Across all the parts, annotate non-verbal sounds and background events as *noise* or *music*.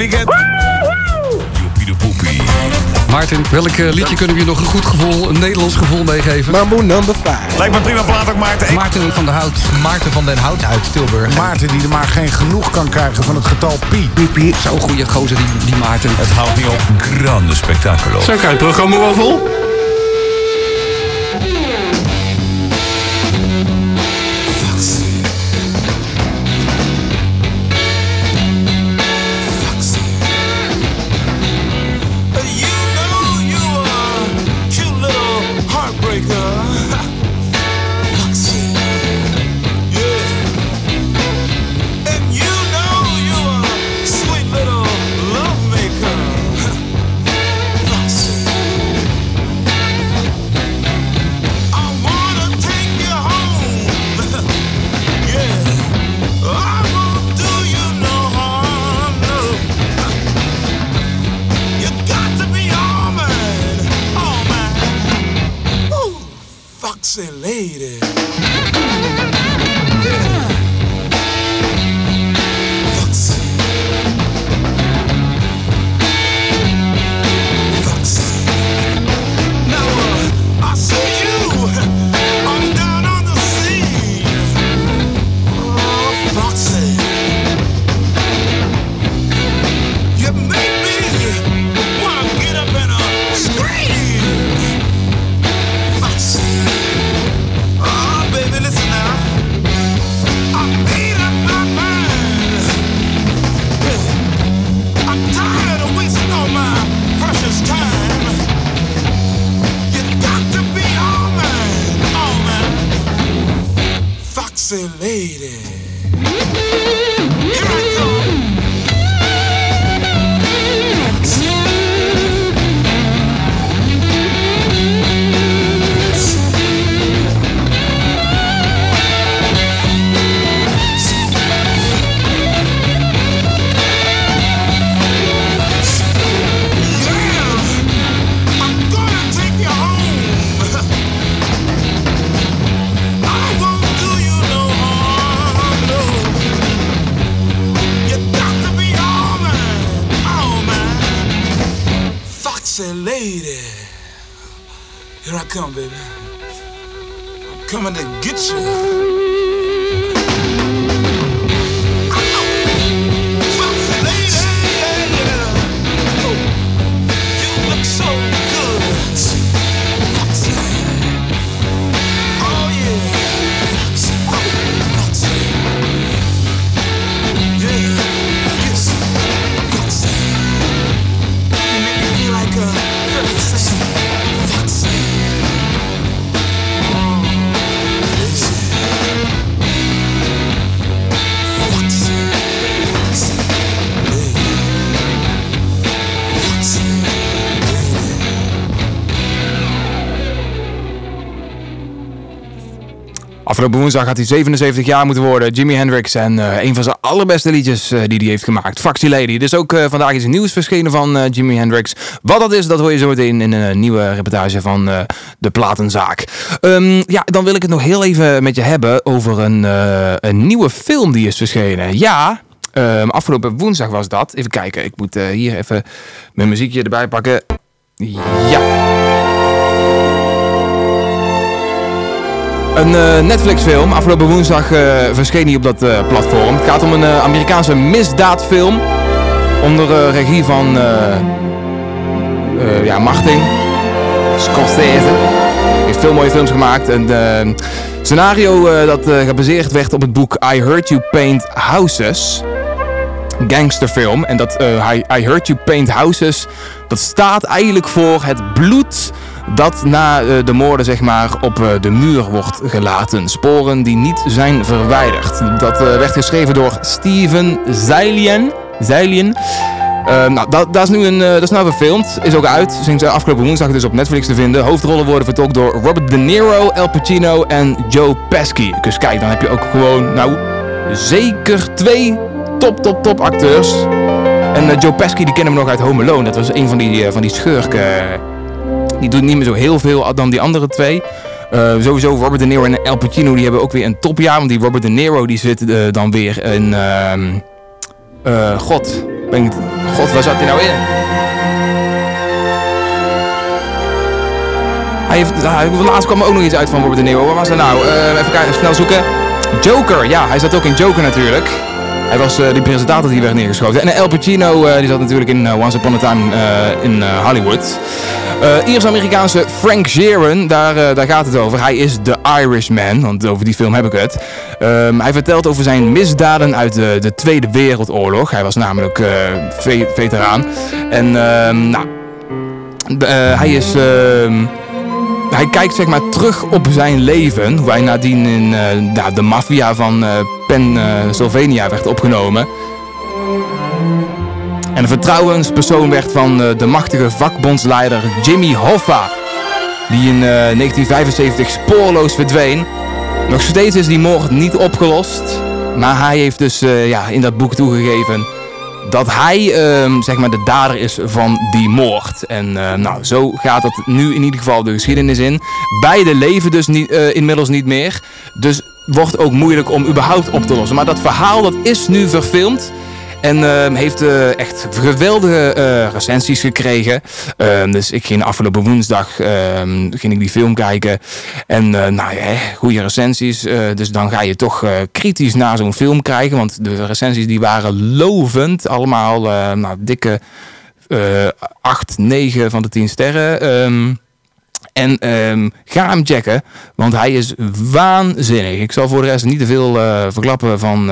weekend. Joepie de poepie. Maarten, welk eh, liedje kunnen we je nog een goed gevoel, een Nederlands gevoel meegeven? Mambo number 5. Lijkt me prima plaat ook, Maarten. Maarten van der Hout. Maarten van den Hout uit Tilburg. Maarten die er maar geen genoeg kan krijgen van het getal pi. Piep, Zo'n goede gozer, die, die Maarten. Het houdt niet op. Grande spectaculo. Zo kan je het programma wel vol. Afgelopen woensdag had hij 77 jaar moeten worden. Jimi Hendrix. En eh, een van zijn allerbeste liedjes eh, die hij heeft gemaakt. Foxy Lady. Dus ook eh, vandaag is nieuws verschenen van Jimi Hendrix. Wat dat is, dat hoor je zo meteen in een nieuwe reportage van De Platenzaak. Ehm, ja, dan wil ik het nog heel even met je hebben over een, een nieuwe film die is verschenen. Ja, ehm, afgelopen woensdag was dat. Even kijken, ik moet hier even mijn muziekje erbij pakken. Ja. Een eh, Netflix-film. Afgelopen woensdag eh, verscheen hij op dat eh, platform. Het gaat om een Amerikaanse misdaadfilm. Onder regie van ja, Martin Scorsese. Heeft veel mooie films gemaakt. En eh, scenario dat gebaseerd werd op het boek I Heard You Paint Houses. Gangsterfilm. En dat I, I Heard You Paint Houses. Dat staat eigenlijk voor het bloed dat na eh, de moorden zeg maar op eh, de muur wordt gelaten. Sporen die niet zijn verwijderd. Dat eh, werd geschreven door Steven Zeilien. Zeilien. Nou, dat, dat is nu een, dat is nou verfilmd. Is ook uit. Sinds afgelopen woensdag dus op Netflix te vinden. Hoofdrollen worden vertolkt door Robert De Niro, Al Pacino en Joe Pesci. Dus kijk, dan heb je ook gewoon, nou, zeker twee top, top, top acteurs. En Joe Pesci, die kennen we nog uit Home Alone. Dat was een van die, van die schurken. Die doet niet meer zo heel veel dan die andere twee. Eh, sowieso Robert De Niro en Al Pacino die hebben ook weer een topjaar. Want die Robert De Niro die zit eh, dan weer in... ehm, Eh, God. Ben ik, God, waar zat hij nou in? Hij heeft, ah, laatst kwam er ook nog iets uit van Robert De Niro. Waar was dat nou? Even kijken, snel zoeken. Joker, ja, hij zat ook in Joker natuurlijk. Hij was eh, die presentator die werd neergeschoten. En Al Pacino, eh, die zat natuurlijk in eh, Once Upon a Time eh, in eh, Hollywood. Eh Iers-Amerikaanse Frank Sheeran, daar, eh, daar gaat het over. Hij is de Irishman, want over die film heb ik het. Ehm, hij vertelt over zijn misdaden uit de, de Tweede Wereldoorlog. Hij was namelijk eh, ve- veteraan. En ehm, nou, eh, hij is... ehm, hij kijkt zeg maar terug op zijn leven. Hoe hij nadien in eh, de maffia van eh, Pennsylvania werd opgenomen. En een vertrouwenspersoon werd van eh, de machtige vakbondsleider Jimmy Hoffa. Die in eh, 1975 spoorloos verdween. Nog steeds is die moord niet opgelost. Maar hij heeft dus ja, in dat boek toegegeven dat hij ehm, zeg maar de dader is van die moord. En eh, nou, zo gaat het nu in ieder geval de geschiedenis in. Beide leven dus niet, eh, inmiddels niet meer. Dus wordt ook moeilijk om überhaupt op te lossen. Maar dat verhaal dat is nu verfilmd. En ehm, heeft eh, echt geweldige eh, recensies gekregen. Ehm, dus ik ging afgelopen woensdag ehm, ging ik die film kijken. En eh, nou ja, goede recensies. dus dan ga je toch kritisch naar zo'n film krijgen. Want de recensies die waren lovend. Allemaal nou, dikke eh 8, 9 van de 10 sterren. En ga hem checken, want hij is waanzinnig. Ik zal voor de rest niet te veel verklappen van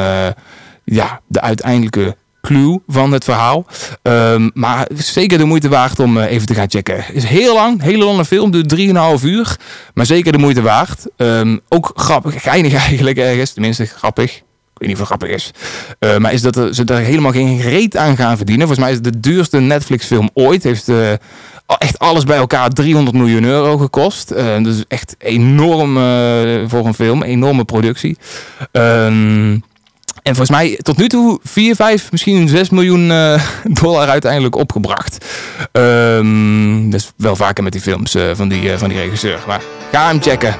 ja, de uiteindelijke clue van het verhaal. Ehm, maar zeker de moeite waard om eh, even te gaan checken. Is heel lang, hele lange film, duurt 3,5 uur. Maar zeker de moeite waard. Ehm, ook grappig, geinig *laughs* eigenlijk ergens. Tenminste, grappig. Ik weet niet of het grappig is. Eh, maar is dat ze er helemaal geen reet aan gaan verdienen. Volgens mij is het de duurste Netflix film ooit. Heeft eh, echt alles bij elkaar 300 miljoen euro gekost. Dus echt enorm voor een film. Enorme productie. Ehm, en volgens mij tot nu toe 4, 5, misschien 6 miljoen eh, *laughs* dollar uiteindelijk opgebracht. Ehm, dat is wel vaker met die films eh, van, die, eh, van die regisseur. Maar ga hem checken.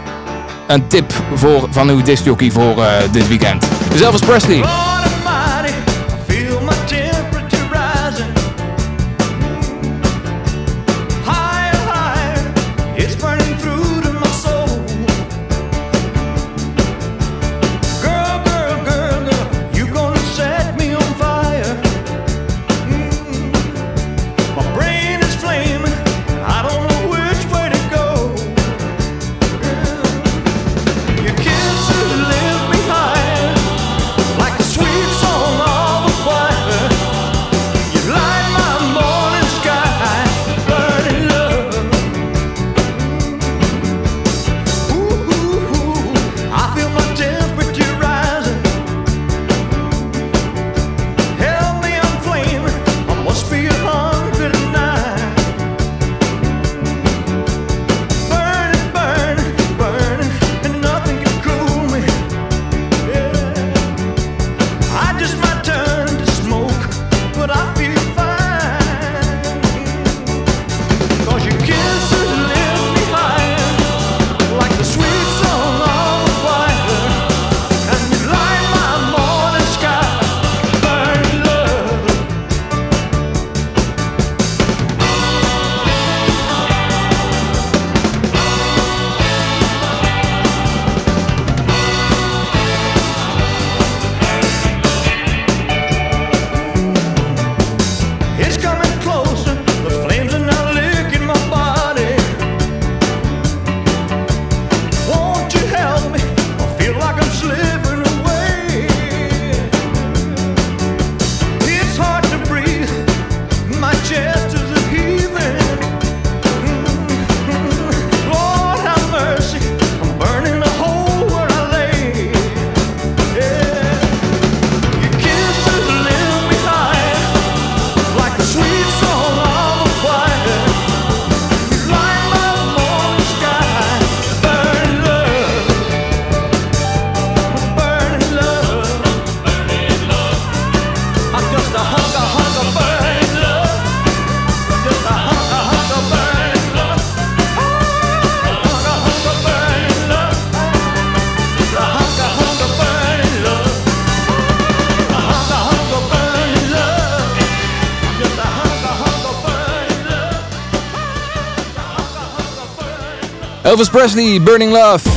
Een tip voor, van uw discjockey voor dit weekend. Elvis Presley. Elvis Presley, Burning Love.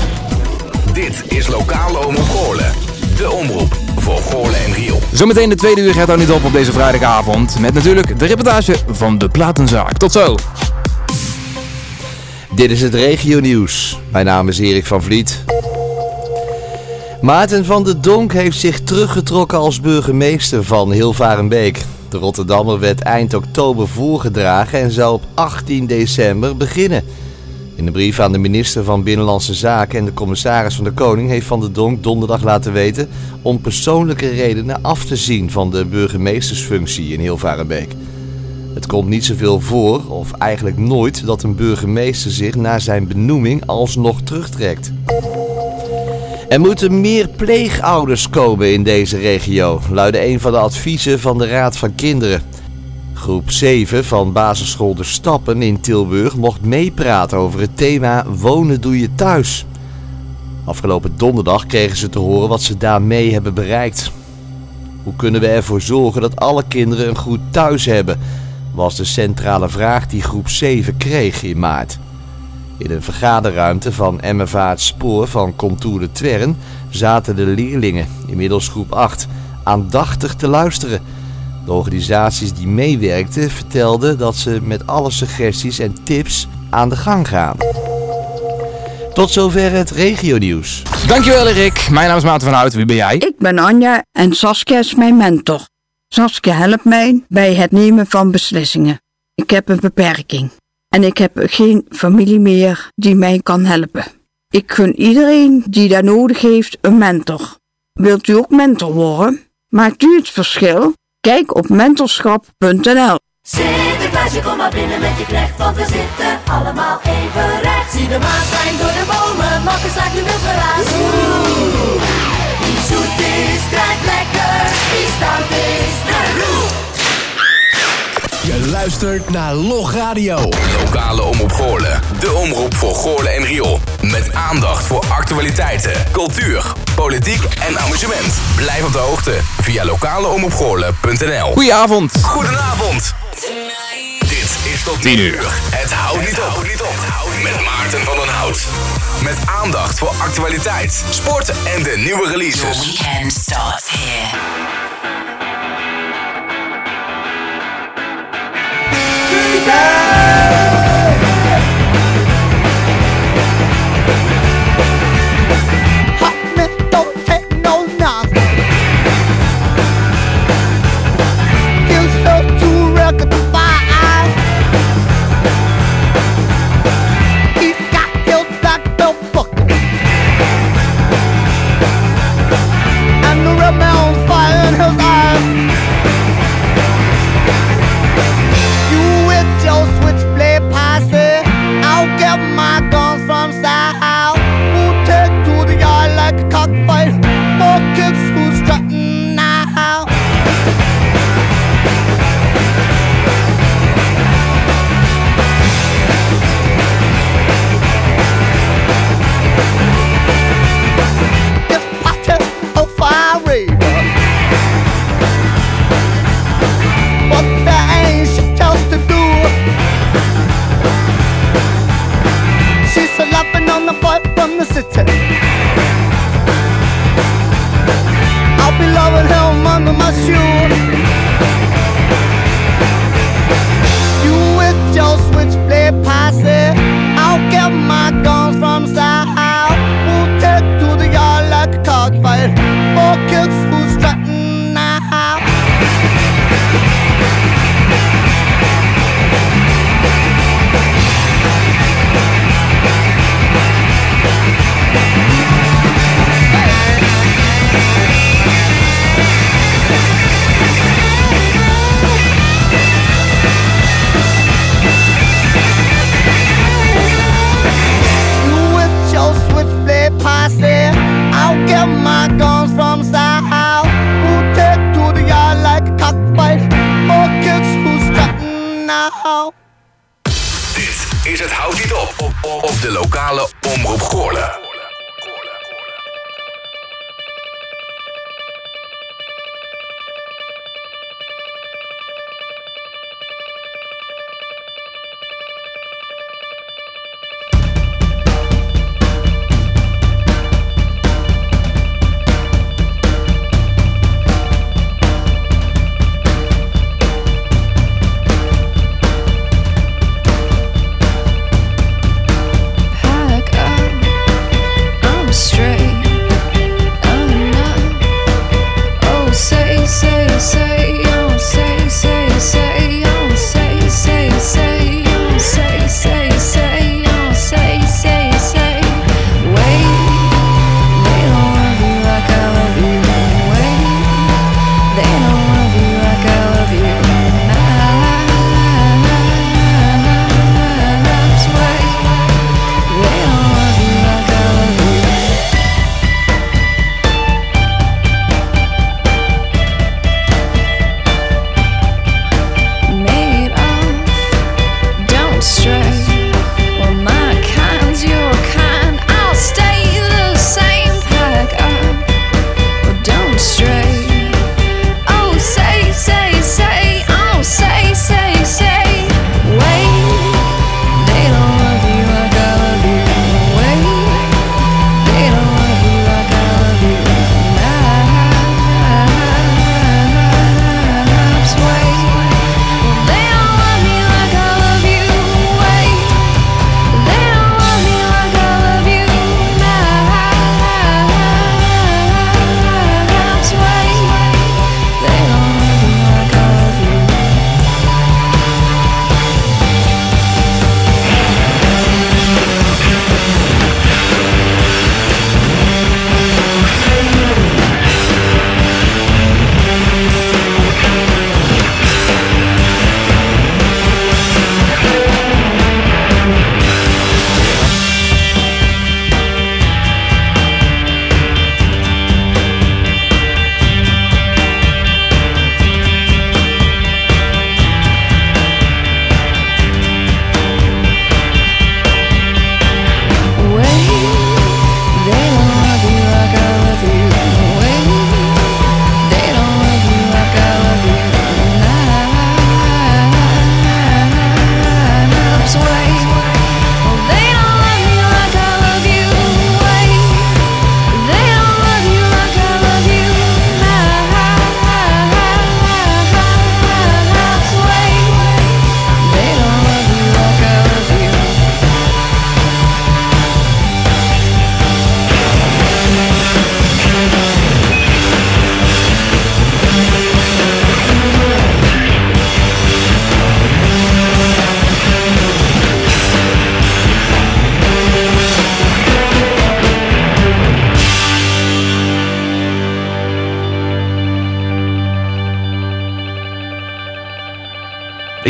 Dit is Lokale Omroep Goorlen. De omroep voor Goorlen en Riel. Zometeen de tweede uur gaat er niet op op deze vrijdagavond. Met natuurlijk de reportage van de Platenzaak. Tot zo. Dit is het regionieuws. Mijn naam is Erik van Vliet. Maarten van der Donk heeft zich teruggetrokken als burgemeester van Hilvarenbeek. De Rotterdammer werd eind oktober voorgedragen en zou op 18 december beginnen. In een brief aan de minister van Binnenlandse Zaken en de commissaris van de Koning heeft Van der Donk donderdag laten weten om persoonlijke redenen af te zien van de burgemeestersfunctie in Hilvarenbeek. Het komt niet zoveel voor, of eigenlijk nooit, dat een burgemeester zich na zijn benoeming alsnog terugtrekt. Er moeten meer pleegouders komen in deze regio, luidde een van de adviezen van de Raad van Kinderen. Groep 7 van basisschool De Stappen in Tilburg mocht meepraten over het thema Wonen doe je thuis. Afgelopen donderdag kregen ze te horen wat ze daarmee hebben bereikt. Hoe kunnen we ervoor zorgen dat alle kinderen een goed thuis hebben? Was de centrale vraag die groep 7 kreeg in maart. In een vergaderruimte van Het Spoor van Contour de Twern zaten de leerlingen, inmiddels groep 8, aandachtig te luisteren. De organisaties die meewerkten vertelden dat ze met alle suggesties en tips aan de gang gaan. Tot zover het regionieuws. Dankjewel Erik. Mijn naam is Maarten van Hout. Wie ben jij? Ik ben Anja en Saskia is mijn mentor. Saskia helpt mij bij het nemen van beslissingen. Ik heb een beperking en ik heb geen familie meer die mij kan helpen. Ik gun iedereen die daar nodig heeft een mentor. Wilt u ook mentor worden? Maakt u het verschil? Kijk op mentorschap.nl. Sinterklaasje, kom maar binnen met je knecht, want we zitten allemaal even recht. Zie de maan schijnt door de bomen, makkers slaat nu wild geraas. Oeh, zoet is, krijgt lekker, die stout is, de roe. Je luistert naar Log Radio. Lokale Omroep Goorlen. De omroep voor Goorlen en Riool. Met aandacht voor actualiteiten, cultuur, politiek en amusement. Blijf op de hoogte via lokaleomroepgoorlen.nl Goedenavond. Goedenavond. Dit is tot 10 uur. Het houdt niet op. Met Maarten van den Hout. Met aandacht voor actualiteit, sport en de nieuwe releases. weekend starts here. Don't him under my shoe.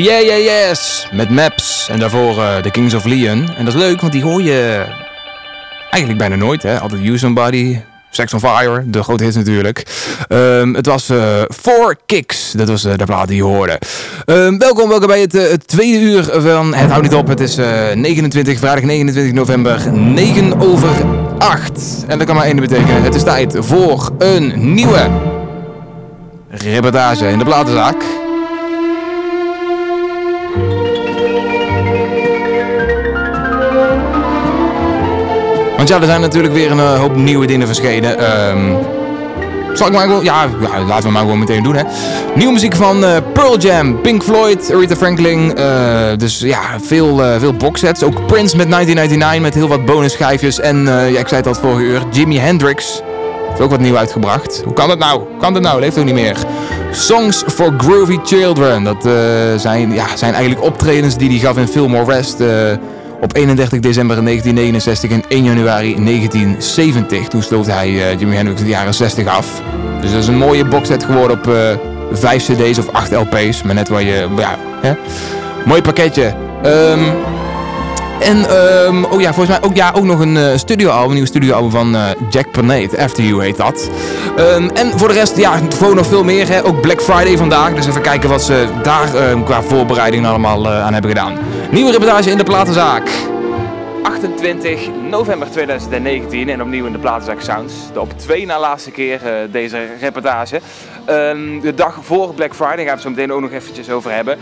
Yeah Yeah Yes met Maps en daarvoor eh, The Kings of Leon. En dat is leuk, want die hoor je eigenlijk bijna nooit. Hè? Altijd You Somebody, Sex on Fire, de grote hits natuurlijk. Ehm, het was eh Four Kicks, dat was eh, de plaat die je hoorde. Ehm, welkom, welkom bij het, tweede uur van Het Houdt Niet Op. Het is eh, 29, vrijdag 29 november, 9 over 8. En dat kan maar één betekenen. Het is tijd voor een nieuwe reportage in de platenzaak. Want ja, er zijn natuurlijk weer een eh, hoop nieuwe dingen verschenen. Ehm, zal ik maar gewoon... Ja, ja, laten we maar gewoon meteen doen, hè. Nieuwe muziek van eh, Pearl Jam, Pink Floyd, Aretha Franklin. eh, dus ja, veel, eh, veel boxsets. Ook Prince met 1999 met heel wat bonusschijfjes. En ja, ik zei het al vorige uur, Jimi Hendrix heeft ook wat nieuw uitgebracht. Hoe kan dat nou? Kan dat nou? Leeft ook niet meer. Songs for Groovy Children. Dat zijn, ja, zijn eigenlijk optredens die hij gaf in Fillmore West... op 31 december 1969 en 1 januari 1970. Toen sloot hij eh, Jimi Hendrix de jaren 60 af. Dus dat is een mooie boxset geworden op eh 5 cd's of 8 lp's. Maar net waar je... Ja, hè? Mooi pakketje. Ehm, en ehm, oh ja, volgens mij ook, ja, ook nog een eh, studioalbum, een nieuw studioalbum van eh, Jack Panate. After You heet dat. Ehm, en voor de rest, ja, gewoon nog veel meer. Hè. Ook Black Friday vandaag. Dus even kijken wat ze daar ehm, qua voorbereiding allemaal eh, aan hebben gedaan. Nieuwe reportage in de platenzaak. 28 november 2019 en opnieuw in de Platenzaak Sounds. De op twee na laatste keer deze reportage. De dag voor Black Friday, gaan we het zo meteen ook nog eventjes over hebben.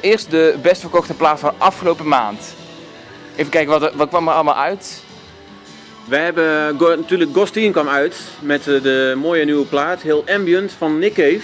Eerst de best verkochte plaat van afgelopen maand. Even kijken, wat, wat kwam er allemaal uit? We hebben Go- natuurlijk Ghosteen kwam uit met eh, de mooie nieuwe plaat, heel ambient van Nick Cave.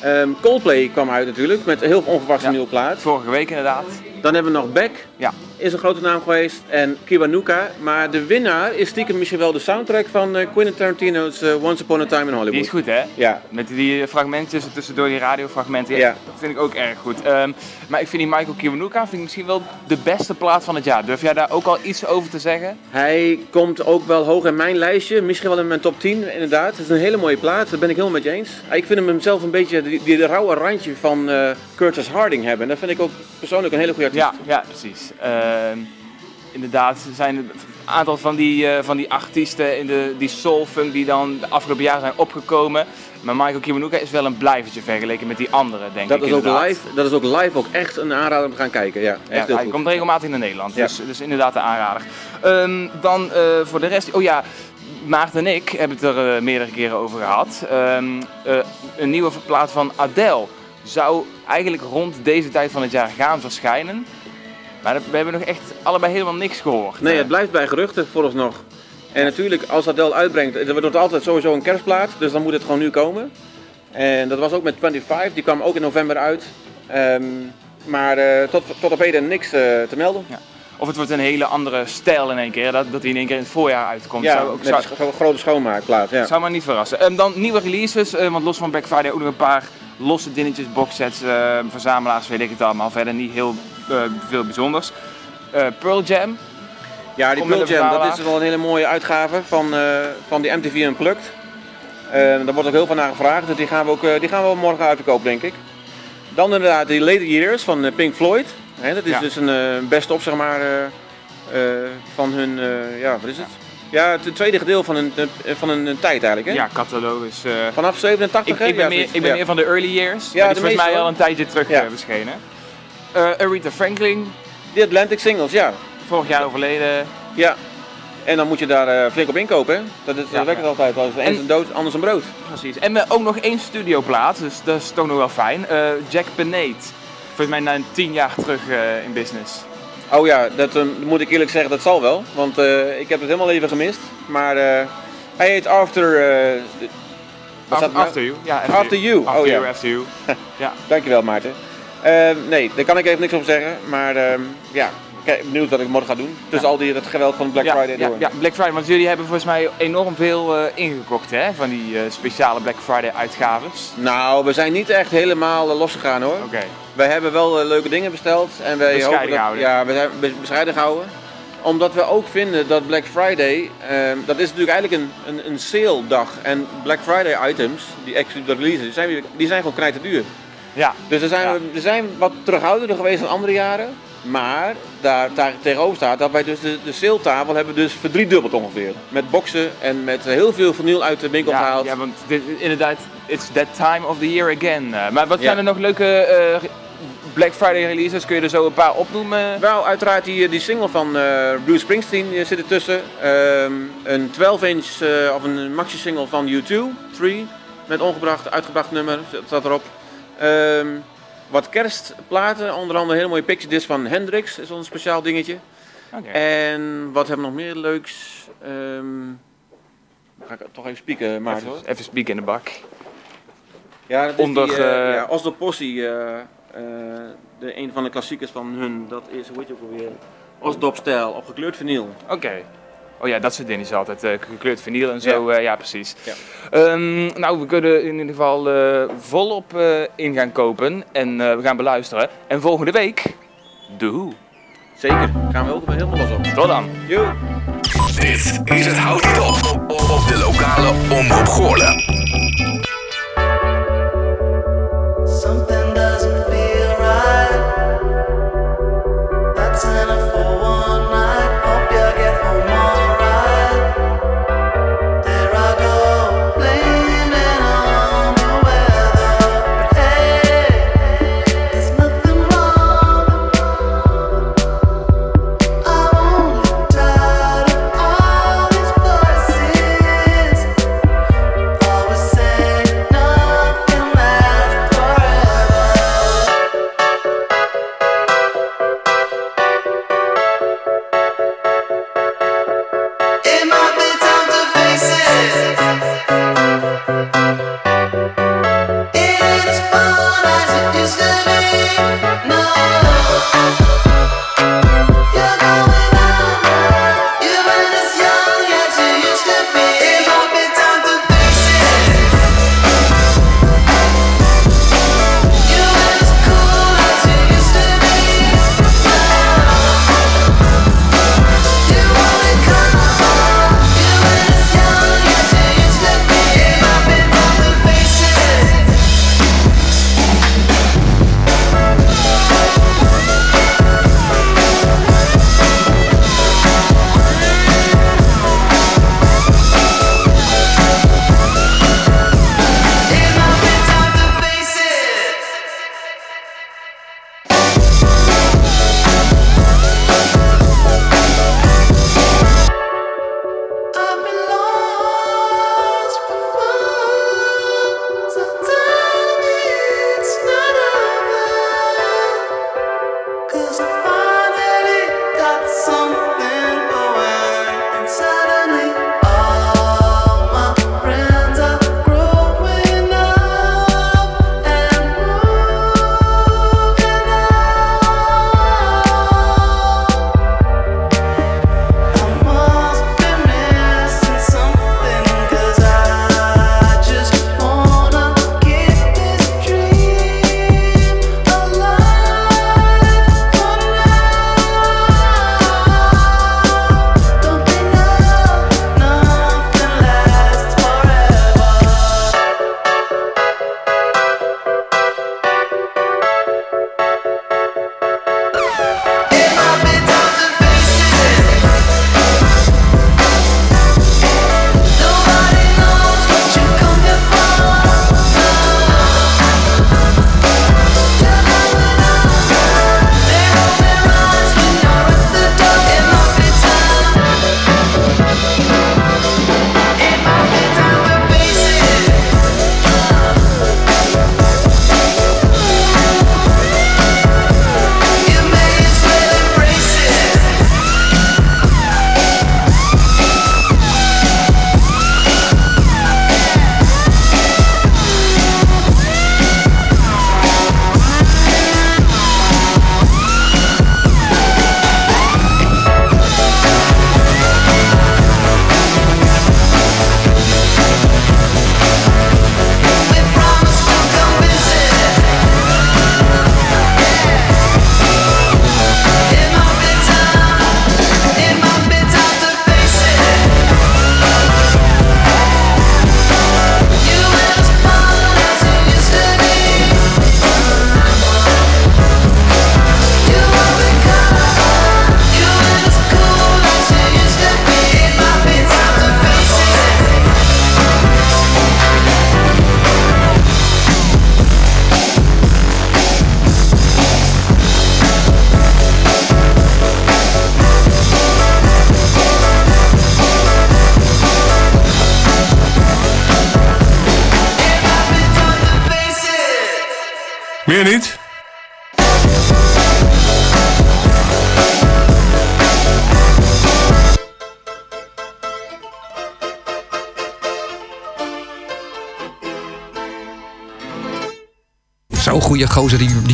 Ehm, Coldplay kwam uit natuurlijk met een heel onverwachte nieuwe plaat. Vorige week inderdaad. Dan hebben we nog Beck, Ja. is een grote naam geweest, en Kiwanuka. Maar de winnaar is stiekem misschien wel de soundtrack van eh, Quentin Tarantino's eh, Once Upon a Time in Hollywood. Die is goed hè? Ja. Met die fragmentjes tussendoor, die radiofragmenten. Ja, Ja. Dat vind ik ook erg goed. Ehm, maar ik vind die Michael Kiwanuka vind ik misschien wel de beste plaat van het jaar. Durf jij daar ook al iets over te zeggen? Hij komt ook wel hoog in mijn lijstje, misschien wel in mijn top 10 inderdaad. Het is een hele mooie plaat, daar ben ik helemaal met je eens. Ik vind hem zelf een beetje die, die rauwe randje van eh, Curtis Harding hebben. En dat vind ik ook persoonlijk een hele goede Ja, ja precies. Ehm, inderdaad, er zijn een aantal van die, eh, van die artiesten in de, die soulfunk die dan de afgelopen jaren zijn opgekomen. Maar Michael Kiwanuka is wel een blijvertje vergeleken met die anderen, denk Dat ik is, ook live, dat is ook live ook echt een aanrader om te gaan kijken. Ja, echt Ja, hij goed. komt regelmatig naar Nederland, Ja. dus, dus inderdaad een aanrader. Ehm, dan eh, voor de rest, oh ja, Maarten en ik hebben het er eh, meerdere keren over gehad. Ehm, eh, een nieuwe plaat van Adele zou eigenlijk rond deze tijd van het jaar gaan verschijnen. Maar we hebben nog echt allebei helemaal niks gehoord. Nee, Eh, het blijft bij geruchten vooralsnog. En natuurlijk, als Adele uitbrengt, er wordt altijd sowieso een kerstplaat, dus dan moet het gewoon nu komen. En dat was ook met 25, die kwam ook in november uit. Ehm, maar eh, tot, tot op heden niks eh, te melden. Ja. Of het wordt een hele andere stijl in één keer, dat, dat hij in één keer in het voorjaar uitkomt. Ja, zou, ook, met zou, een grote schoonmaakplaat. Ja. zou maar niet verrassen. Ehm, dan nieuwe releases, eh, want los van Black Friday ook nog een paar losse dingetjes, boxsets, eh, verzamelaars, weet ik het allemaal. Verder niet heel eh, veel bijzonders. Eh, Pearl Jam, Ja, die Pearl Jam, dat is wel een hele mooie uitgave van, van die MTV Unplugged. Daar wordt ook heel veel naar gevraagd, dus die gaan we, ook, die gaan we morgen uitverkopen, denk ik. Dan inderdaad die Later Years van Pink Floyd. Hè, dat is Ja. dus een eh, best-of, zeg maar, van hun, ja, wat is het? Ja, het tweede gedeelte van een, eh, van een, een tijd eigenlijk, hè? ja, catalogus. eh, Vanaf 87, ik, hè? ik ben, Ja, meer, ik ben Ja. meer van de early years, Ja, maar die is volgens mij al een tijdje terug Ja. eh, verschenen. Eh Aretha Franklin, Die Atlantic Singles, ja. vorig jaar overleden. Ja. En dan moet je daar eh, flink op inkopen, hè? Dat is Ja. ja. lekker altijd. Als En- eens een dood, anders een brood. Precies. En we ook nog één studioplaat, dus dat is toch nog wel fijn. Eh, Jack Panate. Volgens mij na tien jaar terug eh, in business. Oh ja, dat eh, moet ik eerlijk zeggen, dat zal wel. Want eh, ik heb het helemaal even gemist. Maar eh, hij heet After... eh, After, er nou? after You. Ja, After You. After Oh, You, ja. After You. ja. Dankjewel Maarten. Eh, nee, daar kan ik even niks over zeggen. Maar ehm, ja, benieuwd wat ik morgen ga doen. Tussen al die, dat geweld van Black Friday door. ja, Black Friday. Want jullie hebben volgens mij enorm veel eh, ingekocht hè, van die eh, speciale Black Friday uitgaves. Nou, we zijn niet echt helemaal eh, losgegaan hoor. Oké. Wij hebben wel leuke dingen besteld. En wij Bescheiden hopen dat, gehouden. Ja, we zijn be- bescheiden gehouden. Omdat we ook vinden dat Black Friday, ehm, dat is natuurlijk eigenlijk een, een, een sale dag. En Black Friday items, die exclusieve releases, die zijn, die zijn gewoon knijterduur. Ja. Dus er zijn, we zijn wat terughoudender geweest dan andere jaren. Maar daar, daar tegenover staat dat wij dus de, de saletafel hebben dus verdriedubbeld ongeveer. Met boksen en met heel veel vernieuw uit de winkel Ja, gehaald. ja, want dit, inderdaad, it's that time of the year again. Eh, maar wat Ja. zijn er nog leuke eh, Black Friday releases? Kun je er zo een paar opnoemen? Wel, uiteraard die, die single van eh, Bruce Springsteen eh, zit ertussen. Ehm, een 12-inch eh, of een maxi-single van U2, 3, met ongebracht, uitgebracht nummer, dat staat erop. Ehm, wat kerstplaten, onder andere een hele mooie picture disc van Hendrix, is een speciaal dingetje. En wat hebben we nog meer leuks? Ehm, ga ik toch even spieken, maar Even, even spieken in de bak. Ja, dat is Onder, die, eh, eh, ja, Oslo eh, de, een van de klassiekers van hun, dat is, hoe heet je ook alweer, Osdop-stijl, op gekleurd vinyl. Oké. Oh ja, dat soort dingen is altijd eh, gekleurd vinyl en zo. Ja. Ja, ja precies. Ja. Ehm, nou, we kunnen in ieder geval eh, volop eh, in gaan kopen en eh, we gaan beluisteren. En volgende week, de. Zeker, gaan we ook helemaal los op. Tot dan. Yo. Dit is het Houd Niet Op op de lokale Omroep Goorlen.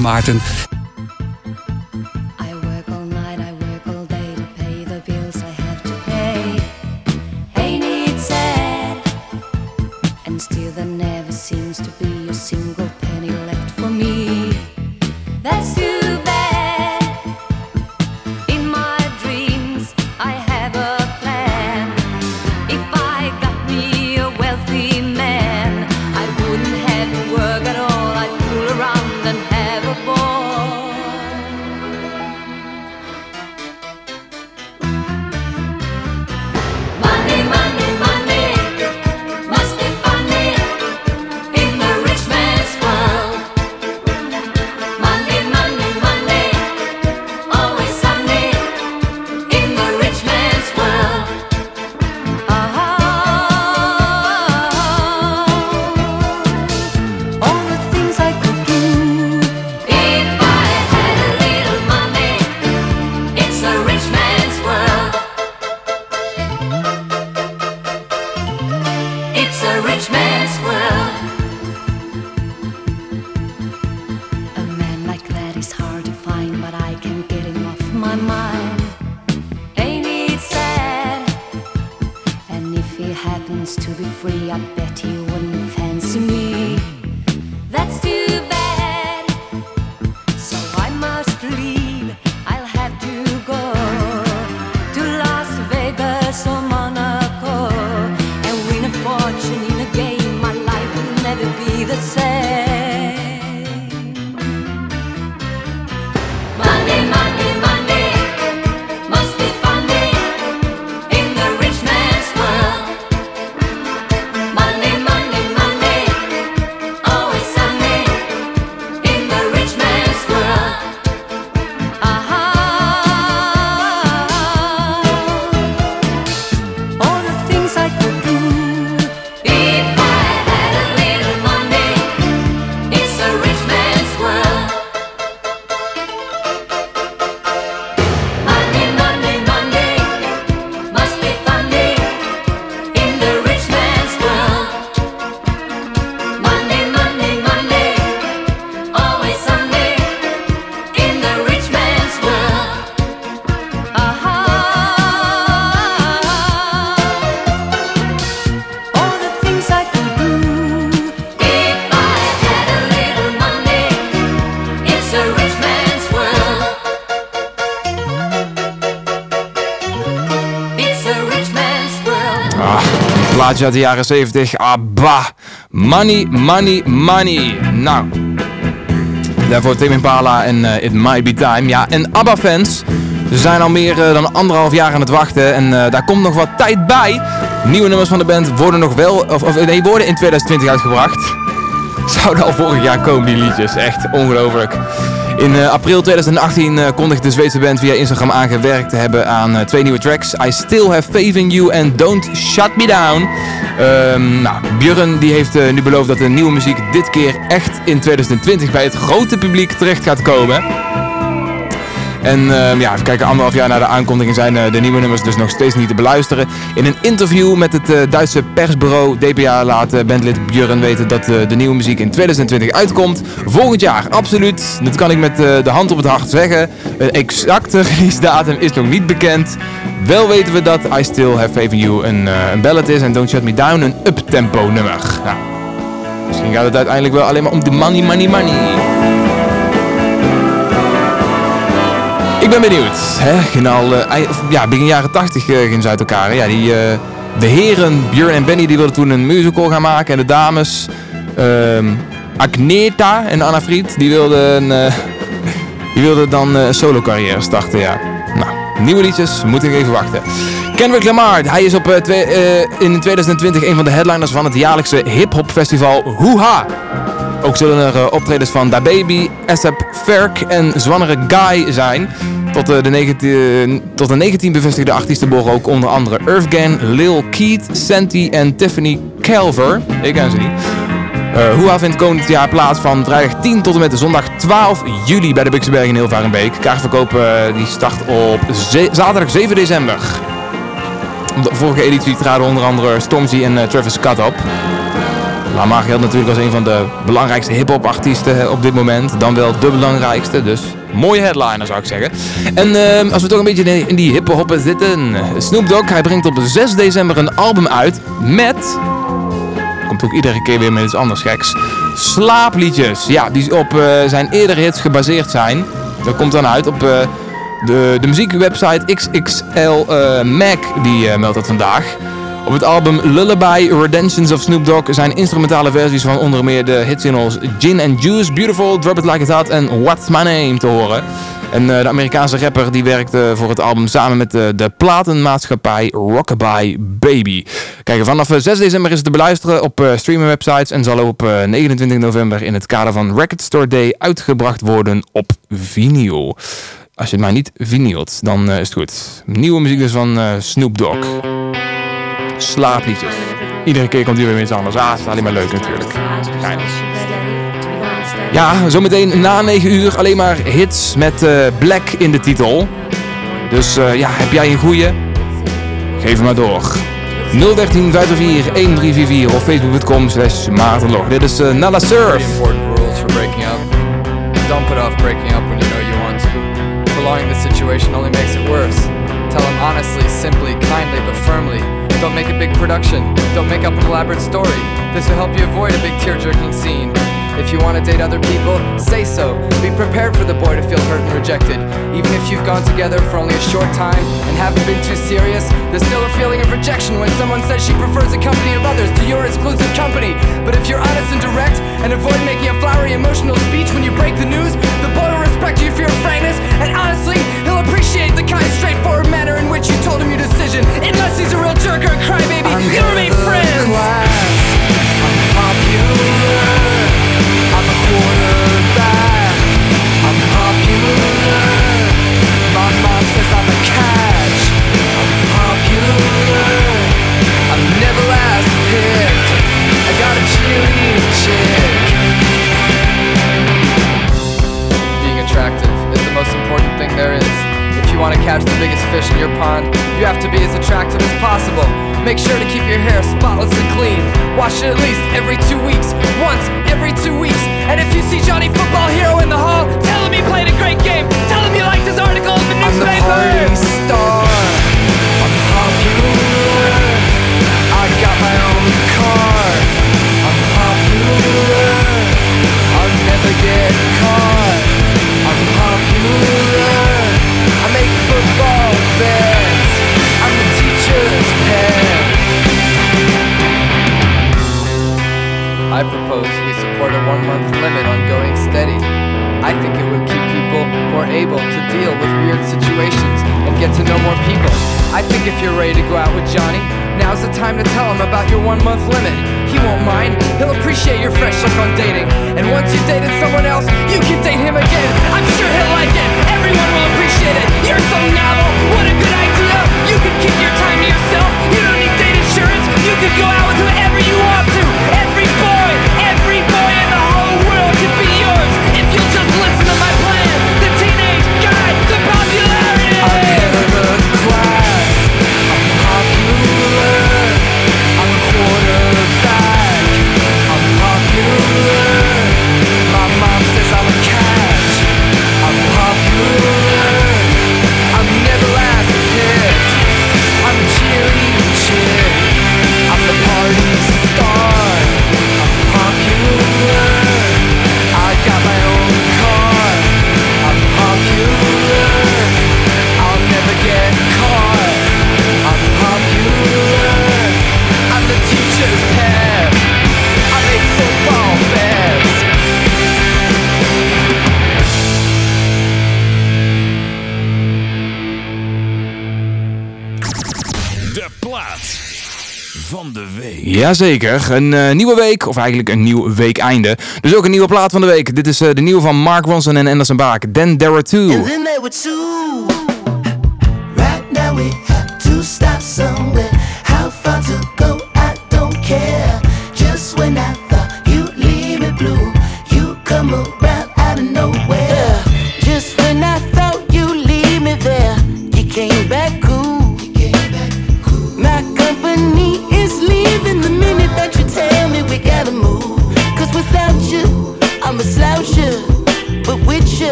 Maarten. Plaatje uit de jaren 70. Abba. Money, money, money. Nou. Daarvoor Tim Impala en eh, It Might Be Time. Ja, en ABBA-fans. Ze zijn al meer eh, dan anderhalf jaar aan het wachten. En eh, daar komt nog wat tijd bij. Nieuwe nummers van de band worden nog wel... Of, of nee, worden in 2020 uitgebracht. *laughs* Zouden al vorig jaar komen, die liedjes. Echt ongelooflijk. In eh, april 2018 eh, kondigde de Zweedse band via Instagram aangewerkt te hebben aan eh, twee nieuwe tracks. I Still Have Faith in You en Don't Shut Me Down. Ehm, nou, Björn die heeft eh, nu beloofd dat de nieuwe muziek dit keer echt in 2020 bij het grote publiek terecht gaat komen. En ehm, ja, even kijken, anderhalf jaar na de aankondiging zijn eh, de nieuwe nummers dus nog steeds niet te beluisteren. In een interview met het eh, Duitse persbureau DPA laat eh, bandlid Björn weten dat de nieuwe muziek in 2020 uitkomt. Volgend jaar, absoluut. Dat kan ik met de hand op het hart zeggen. Een exacte *laughs* release datum is nog niet bekend. Wel weten we dat I Still Have Faith in You een, een ballad is en Don't Shut Me Down een uptempo nummer. Nou, misschien gaat het uiteindelijk wel alleen maar om de money, money, money. Ik ben benieuwd. Hè? Ging eh, ja, begin jaren 80 eh, gingen ze uit elkaar. Ja, die, eh, de heren, Björn en Benny, die wilden toen een musical gaan maken. En de dames, ehm, Agneta en Anna Fried, die wilden, *laughs* die wilden dan een solo carrière starten. Ja. Nou, nieuwe liedjes, moet ik even wachten. Kendrick Lamar, hij is op, in 2020 een van de headliners van het jaarlijkse hip-hop festival Hoeha. Ook zullen er eh, optredens van Da Baby, ASAP Ferg en Zwangere Guy zijn. Tot, eh, de 19, tot de 19 bevestigde artiesten ook onder andere Earthgang, Lil Keith, Santi en Tiffany Calver. Ik ken ze niet. Eh Hoera vindt komend jaar plaats van vrijdag 10 tot en met zondag 12 juli bij de Bixenberg in Hilvarenbeek. Kaartverkoop eh, die start op zaterdag 7 december. De vorige editie traden onder andere Stormzy en eh, Travis Scott op. Lamar geldt natuurlijk als een van de belangrijkste hip-hop artiesten op dit moment. Dan wel de belangrijkste, dus mooie headliner zou ik zeggen. En eh, als we toch een beetje in die hip-hop zitten. Snoop Dogg, hij brengt op 6 december een album uit met. Komt ook iedere keer weer met iets anders geks. Slaapliedjes. Ja, die op eh, zijn eerdere hits gebaseerd zijn. Dat komt dan uit op. eh, de, de muziekwebsite XXL eh, Mac die eh, meldt dat vandaag. Op het album Lullaby Redemptions of Snoop Dogg zijn instrumentale versies van onder meer de hitsingles Gin and Juice, Beautiful, Drop It Like It's Hot en What's My Name te horen. En eh, de Amerikaanse rapper die werkte voor het album samen met de, de platenmaatschappij Rockabye Baby. Kijk, vanaf eh, 6 december is het te beluisteren op eh, streaming websites en zal op eh, 29 november in het kader van Record Store Day uitgebracht worden op vinyl. Als je het maar niet vinylt, dan eh, is het goed. Nieuwe muziek dus van eh, Snoop Dogg. Slaapliedjes. Iedere keer komt hij weer iets anders. Ah, het is alleen maar leuk natuurlijk. Geinig. Ja, zometeen na 9 uur alleen maar hits met eh, Black in de titel. Dus eh, ja, heb jij een goeie? Geef hem maar door. 013 504 1344 of facebook.com slash maartenlog. Dit is uh, Nala Surf. important rules for breaking up. Don't put off breaking up when you know you want to. Prolonging the situation only makes it worse. Tell them honestly, simply, kindly, but firmly. Don't make a big production. Don't make up an elaborate story. This will help you avoid a big tear-jerking scene. If you want to date other people, say so. Be prepared for the boy to feel hurt and rejected. Even if you've gone together for only a short time and haven't been too serious, there's still a feeling of rejection when someone says she prefers the company of others to your exclusive company. But if you're honest and direct and avoid making a flowery emotional speech when you break the news, the boy will respect you for your frankness and honestly, he'll appreciate the kind, straightforward manner you told him your decision. Unless he's a real jerk or a crybaby, you remain friends. Class. I'm popular. I'm a quarterback. I'm popular. My mom says I'm a catch. I'm popular. I'm never last picked. I got a cheerleading chick. Catch the biggest fish in your pond, you have to be as attractive as possible. Make sure to keep your hair spotless and clean. Wash it at least every two weeks. Once every two weeks. And if you see Johnny Football Hero in the hall, tell him he played a great game. Tell him you liked his article in the newspaper. I'm the party star. I'm popular. I got my own car. I'm popular. I'll never get caught. I'm popular fake football. Now's the time to tell him about your one month limit. He won't mind, he'll appreciate your fresh look on dating. And once you've dated someone else, you can date him again. I'm sure he'll like it, everyone will appreciate it. You're so novel, what a good idea. You can keep your time to yourself, you don't need date insurance. You can go out with whoever you want to. Every boy, every boy in the whole world could be yours Jazeker, een eh, nieuwe week, of eigenlijk een nieuw weekeinde. Dus ook een nieuwe plaat van de week. Dit is eh, de nieuwe van Mark Ronson en Anderson Baak. Then There Are Two.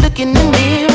looking in the mirror.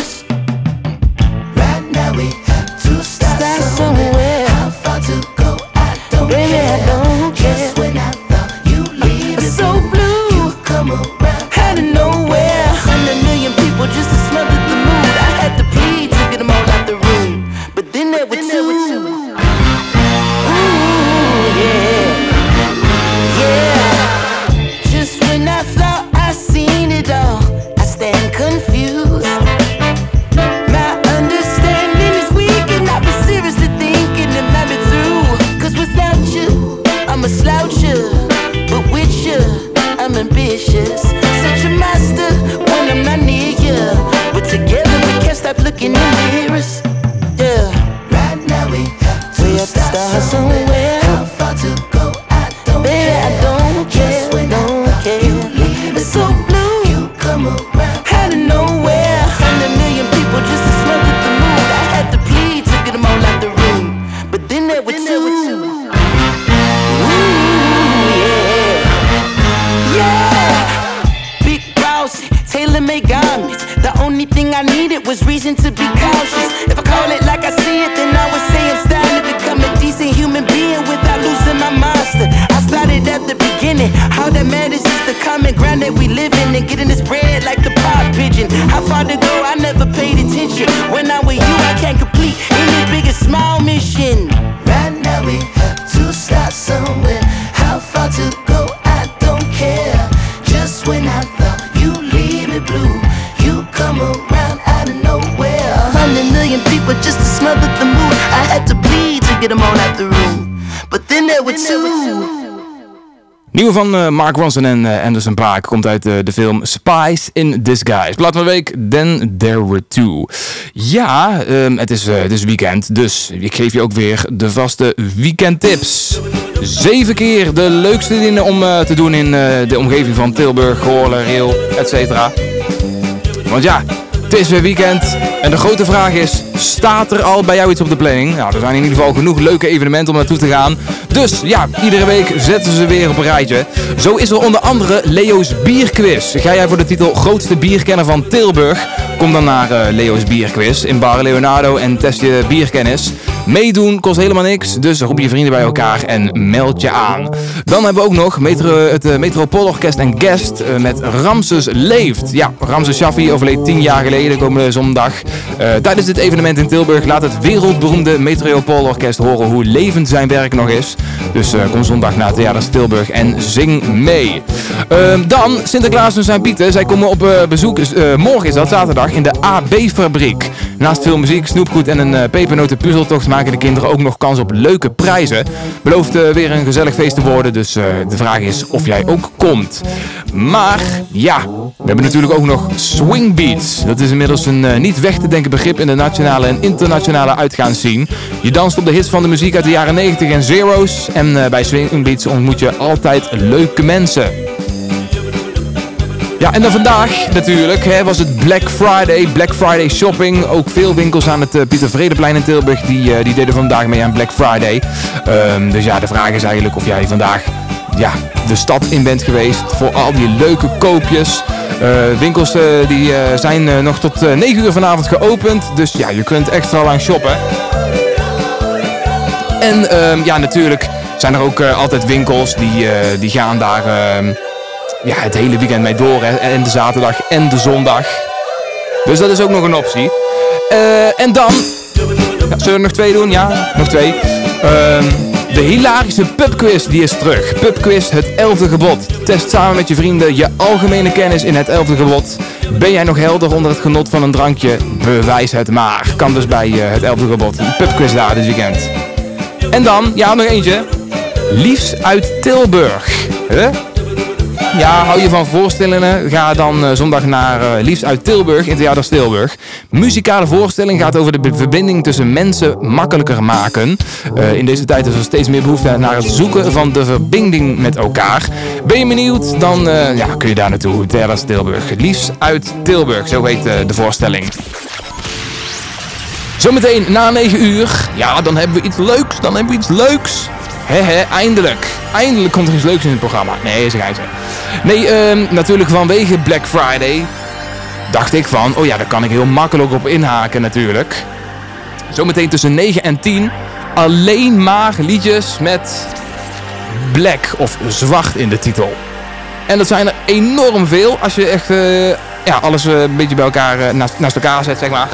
Van eh, Mark Ronson en eh, Anderson Paak komt uit eh, de film Spies in Disguise. Plaat van de week, Then There Were Two. Ja, ehm, het, is, het weekend, dus ik geef je ook weer de vaste weekendtips. Zeven keer de leukste dingen om te doen in de omgeving van Tilburg, Goorlen, Reel, etc. Want ja, het is weer weekend en de grote vraag is, staat er al bij jou iets op de planning? Nou, er zijn in ieder geval genoeg leuke evenementen om naartoe te gaan. Dus ja, iedere week zetten ze weer op een rijtje. Zo is er onder andere Leo's Bierquiz. Ga jij voor de titel grootste bierkenner van Tilburg? Kom dan naar eh, Leo's Bierquiz in Bar Leonardo en test je bierkennis. Meedoen kost helemaal niks, dus roep je vrienden bij elkaar en meld je aan. Dan hebben we ook nog Metro, het uh, Metropoolorkest en Guest eh, met Ramses Leeft. Ja, Ramses Shaffi overleed 10 jaar geleden, komende zondag. Eh, tijdens dit evenement in Tilburg laat het wereldberoemde Metropoolorkest horen hoe levend zijn werk nog is. Dus eh, kom zondag naar Theater Tilburg en zing mee. Ehm, dan Sinterklaas en zijn Pieten. Zij komen op eh, bezoek, morgen is dat zaterdag, in de AB-fabriek. Naast veel muziek, snoepgoed en een uh, pepernoten puzzeltocht maken de kinderen ook nog kans op leuke prijzen. Belooft weer een gezellig feest te worden, dus de vraag is of jij ook komt. Maar ja, we hebben natuurlijk ook nog swing beats. Dat is inmiddels een eh, niet weg te denken begrip in de nationale en internationale uitgaansscene. Je danst op de hits van de muziek uit de jaren 90 en zero's. En eh, bij swing beats ontmoet je altijd leuke mensen. Ja, en dan vandaag natuurlijk hè, was het Black Friday, Black Friday shopping. Ook veel winkels aan het eh, Pieter Vredeplein in Tilburg, die, die deden vandaag mee aan Black Friday. Ehm, dus ja, de vraag is eigenlijk of jij vandaag ja, de stad in bent geweest voor al die leuke koopjes. Eh, winkels eh, die eh, zijn nog tot eh, 9 uur vanavond geopend, dus ja, je kunt extra lang shoppen. En ehm, ja, natuurlijk zijn er ook altijd winkels die, die gaan daar ehm, ja, het hele weekend mee door. Hè? En de zaterdag en de zondag. Dus dat is ook nog een optie. Eh, en dan... Ja, zullen we er nog twee doen? Ja, nog twee. Ehm, de hilarische pubquiz die is terug. Pubquiz het elfde gebod. Test samen met je vrienden je algemene kennis in het elfde gebod. Ben jij nog helder onder het genot van een drankje? Bewijs het maar. Kan dus bij eh, het elfde gebod. Een pubquiz daar dit weekend. En dan, ja nog eentje. Liefs uit Tilburg. Huh? Ja, hou je van voorstellingen? Ga dan eh, zondag naar eh, Liefst uit Tilburg in Theater Tilburg. Muzikale voorstelling gaat over de verbinding tussen mensen makkelijker maken. Eh, in deze tijd is er steeds meer behoefte naar het zoeken van de verbinding met elkaar. Ben je benieuwd? Dan ja, kun je daar naartoe. Theater Tilburg. Liefst uit Tilburg, zo heet de voorstelling. Zometeen na 9 uur, ja, dan hebben we iets leuks. Dan hebben we iets leuks. He eindelijk. Eindelijk komt er iets leuks in het programma. Nee, is een. Nee, ehm, natuurlijk vanwege Black Friday dacht ik van, oh ja, daar kan ik heel makkelijk op inhaken natuurlijk. Zometeen tussen 9 en 10 alleen maar liedjes met black of zwart in de titel. En dat zijn er enorm veel als je echt eh, ja, alles eh, een beetje bij elkaar eh, naast, naast elkaar zet, zeg maar.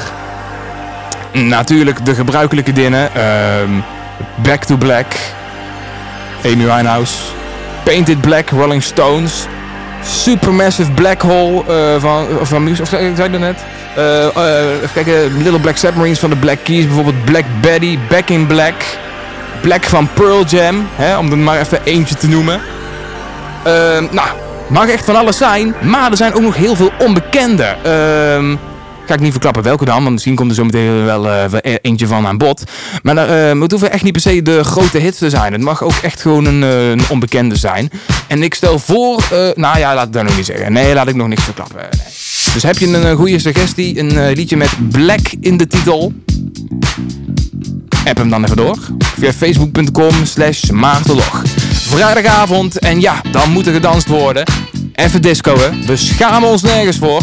Natuurlijk de gebruikelijke dingen. ehm, Back to Black, Amy Winehouse, Painted Black, Rolling Stones, Supermassive Black Hole eh, van, van Muse, of zei zei ik dat net? Eh, eh, even kijken, Little Black Submarines van de Black Keys, bijvoorbeeld Black Betty, Back in Black, Black van Pearl Jam, hè, om er maar even eentje te noemen. Ehm, nou, mag echt van alles zijn, maar er zijn ook nog heel veel onbekende. Ehm, ga ik niet verklappen welke dan, want misschien komt er zo meteen wel, e- eentje van aan bod. Maar ehm, het hoeven echt niet per se de grote hits te zijn. Het mag ook echt gewoon een, een onbekende zijn. En ik stel voor, nou ja, laat ik dat nog niet zeggen. Nee, laat ik nog niks verklappen. Dus heb je een, goede suggestie, een liedje met Black in de titel? App hem dan even door. Via facebook.com slash maartelog. Vrijdagavond en ja, dan moet er gedanst worden. Even discoen. We schamen ons nergens voor.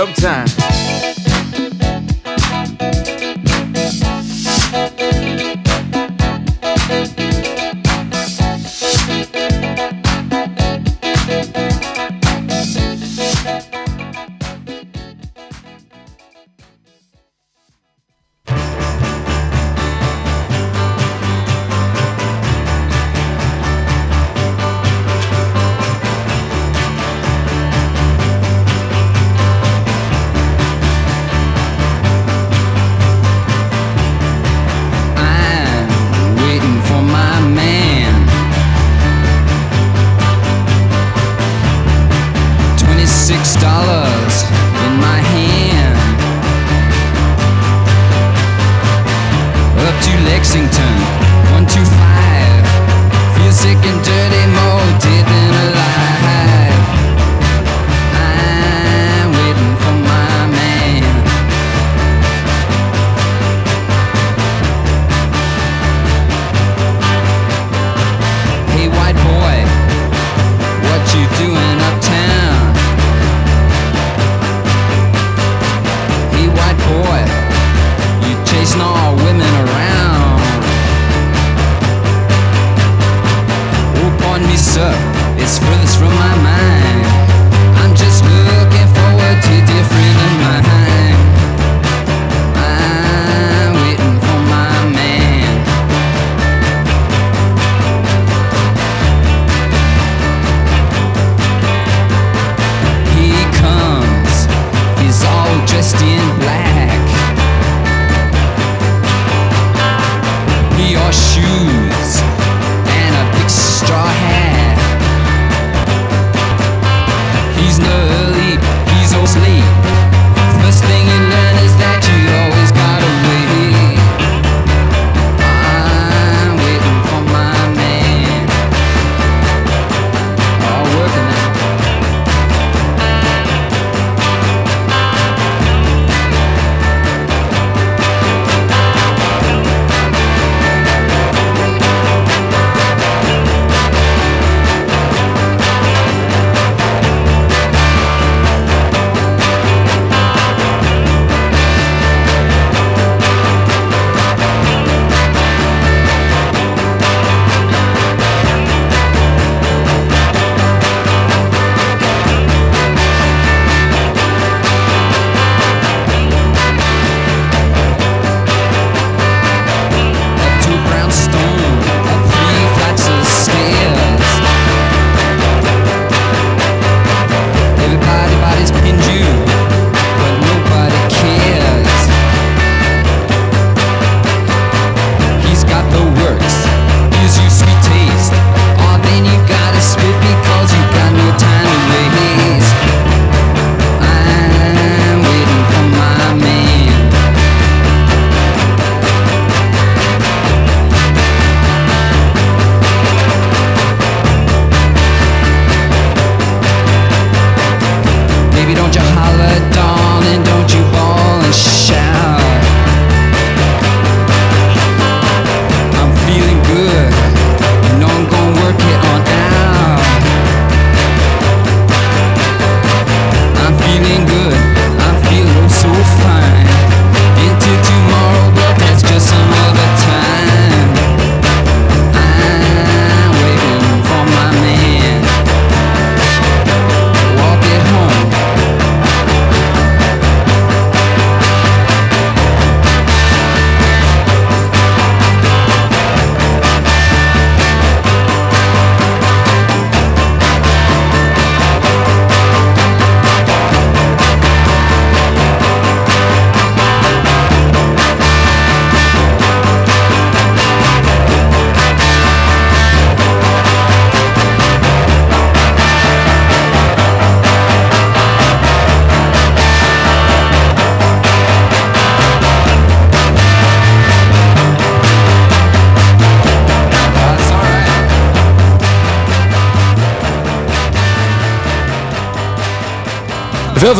sometimes.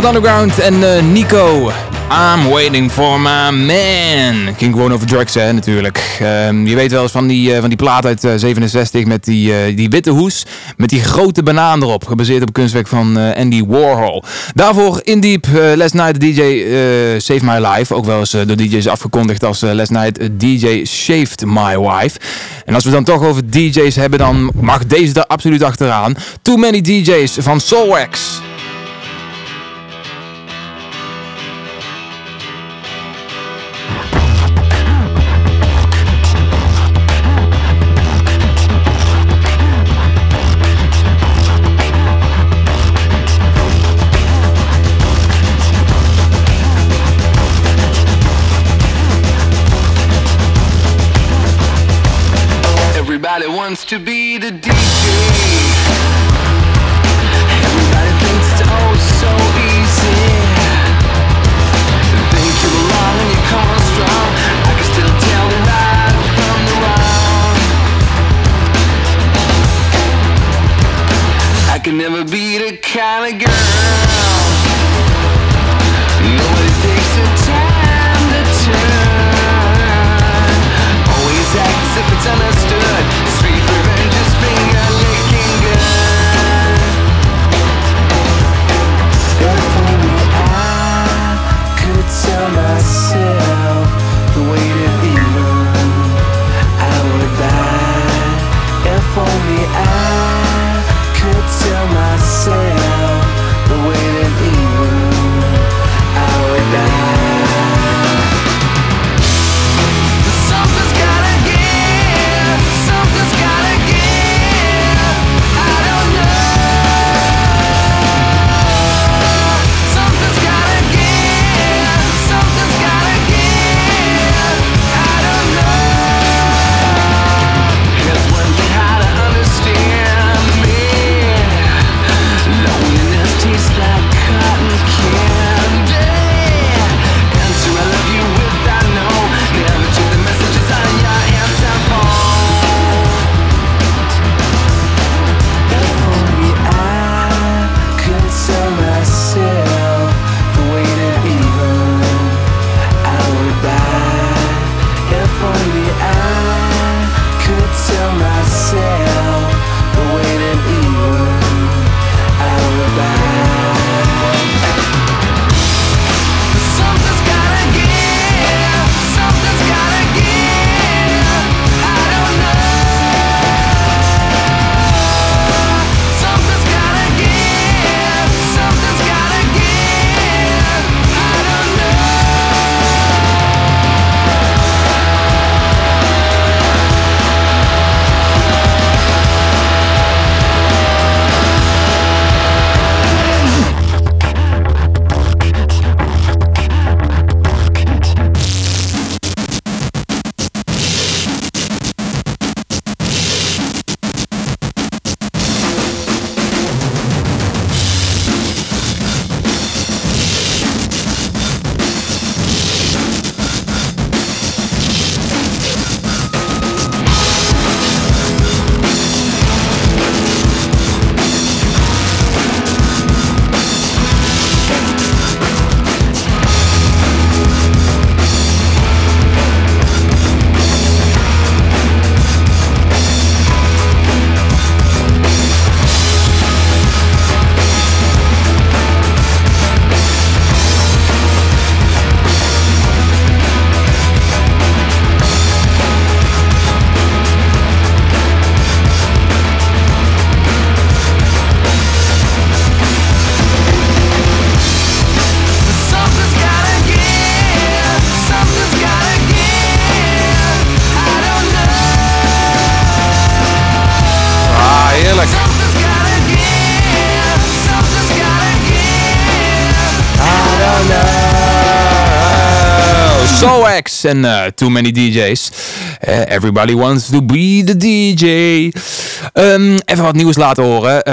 Underground en eh, Nico. I'm waiting for my man. King gewoon over drugs, hè, natuurlijk. Ehm, je weet wel eens van die, eh, van die plaat uit eh, 67 met die, die witte hoes. Met die grote banaan erop. Gebaseerd op kunstwerk van Andy Warhol. Daarvoor in diep Last Night DJ Save My Life. Ook wel eens door DJ's afgekondigd als Last Night DJ Shaved My Wife. En als we dan toch over DJ's hebben, dan mag deze er absoluut achteraan. Too Many DJ's van Solwax. En eh, Too Many DJ's. Eh, everybody wants to be the DJ. Ehm, even wat nieuws laten horen.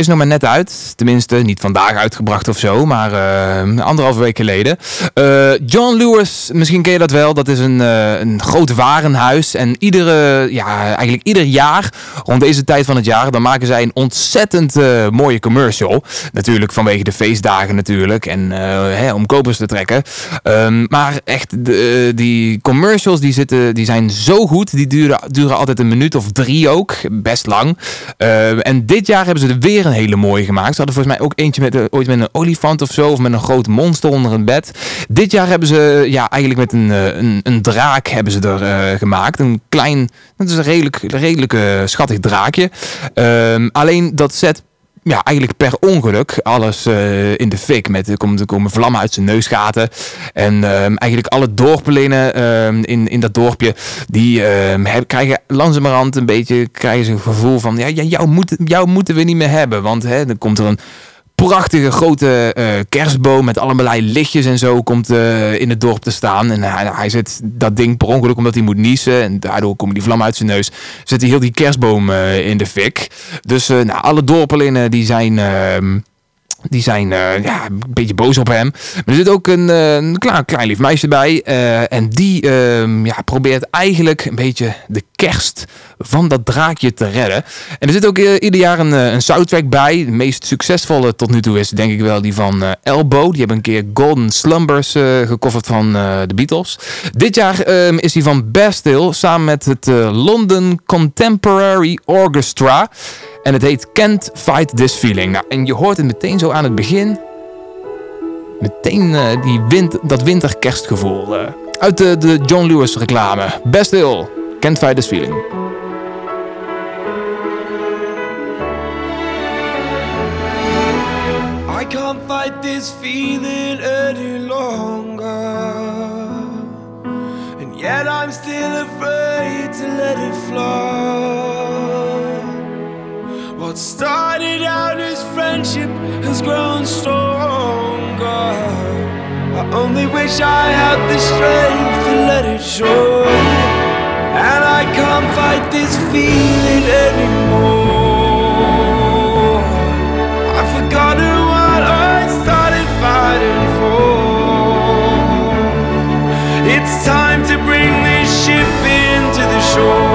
Is nog maar net uit. Tenminste, niet vandaag uitgebracht of zo, maar ehm, anderhalve week geleden. Eh, John Lewis, misschien ken je dat wel. Dat is een, eh, een groot warenhuis. En iedere, ja, eigenlijk ieder jaar, rond deze tijd van het jaar, dan maken zij een ontzettend mooie commercial. Natuurlijk vanwege de feestdagen natuurlijk. En hè, om kopers te trekken. Ehm, maar echt, de, die commercials die, zitten, die zijn zo goed. Die duren, duren altijd een minuut of drie ook. Best lang. En dit jaar hebben ze er weer een hele mooie gemaakt. Ze hadden volgens mij ook eentje met, ooit met een olifant of zo. Of met een groot monster onder een bed. Dit jaar hebben ze ja, eigenlijk met een, eh, een, een draak hebben ze er eh, gemaakt. Een klein, dat is een redelijk, redelijk schattig draakje. Ehm, alleen dat zet ja, eigenlijk per ongeluk alles eh, in de fik. Met, er, komen, er komen vlammen uit zijn neusgaten. En ehm, eigenlijk alle dorpelingen ehm, in, in dat dorpje... die ehm, krijgen langzamerhand een beetje krijgen ze een gevoel van... ja, ja jou, moet, jou moeten we niet meer hebben. Want hè, dan komt er een prachtige grote eh, kerstboom met allerlei lichtjes en zo komt eh, in het dorp te staan. En hij, hij zet dat ding per ongeluk omdat hij moet niezen. En daardoor komen die vlammen uit zijn neus. Zet hij heel die kerstboom eh, in de fik. Dus eh, nou, alle dorpelingen die zijn... die zijn eh, ja, een beetje boos op hem. Maar er zit ook een, eh, een klein, klein lief meisje bij. eh, en die ehm, ja, probeert eigenlijk een beetje de kerst van dat draakje te redden. En er zit ook ieder jaar een, een soundtrack bij. De meest succesvolle tot nu toe is denk ik wel die van Elbow. Die hebben een keer Golden Slumbers gecoverd van de Beatles. Dit jaar ehm, is die van Bastille samen met het London Contemporary Orchestra. En het heet Can't Fight This Feeling. Nou, en je hoort het meteen zo aan het begin. Meteen eh, die wind, dat winterkerstgevoel. eh, uit de, de John Lewis reclame. Bastille, Can't Fight This Feeling. I can't fight this feeling any longer. And yet I'm still afraid to let it flow. What started out as friendship has grown stronger. I only wish I had the strength to let it show. And I can't fight this feeling anymore. I've forgotten what I started fighting for. It's time to bring this ship into the shore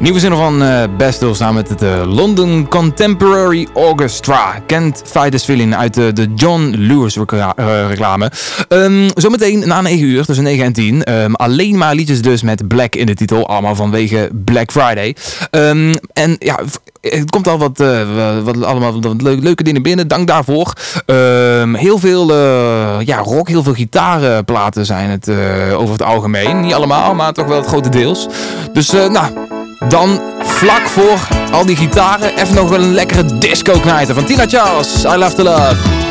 Nieuwe zinnen van eh Bestel samen met het eh, London Contemporary Orchestra. Kent Fight This Feeling uit de, de John Lewis eh, reclame. Ehm, zometeen na 9 uur, tussen 9 en 10. ehm, alleen maar liedjes dus met Black in de titel. Allemaal vanwege Black Friday. Ehm, en ja, het komt al wat, eh, wat allemaal leuke, dingen binnen. Dank daarvoor. Heel veel eh, ja, rock, heel veel gitarenplaten zijn het eh, over het algemeen. Niet allemaal, maar toch wel het grote deels. Dus eh, nou, dan vlak voor al die gitaren even nog wel een lekkere disco knijten van Tina Charles. I Love to Love.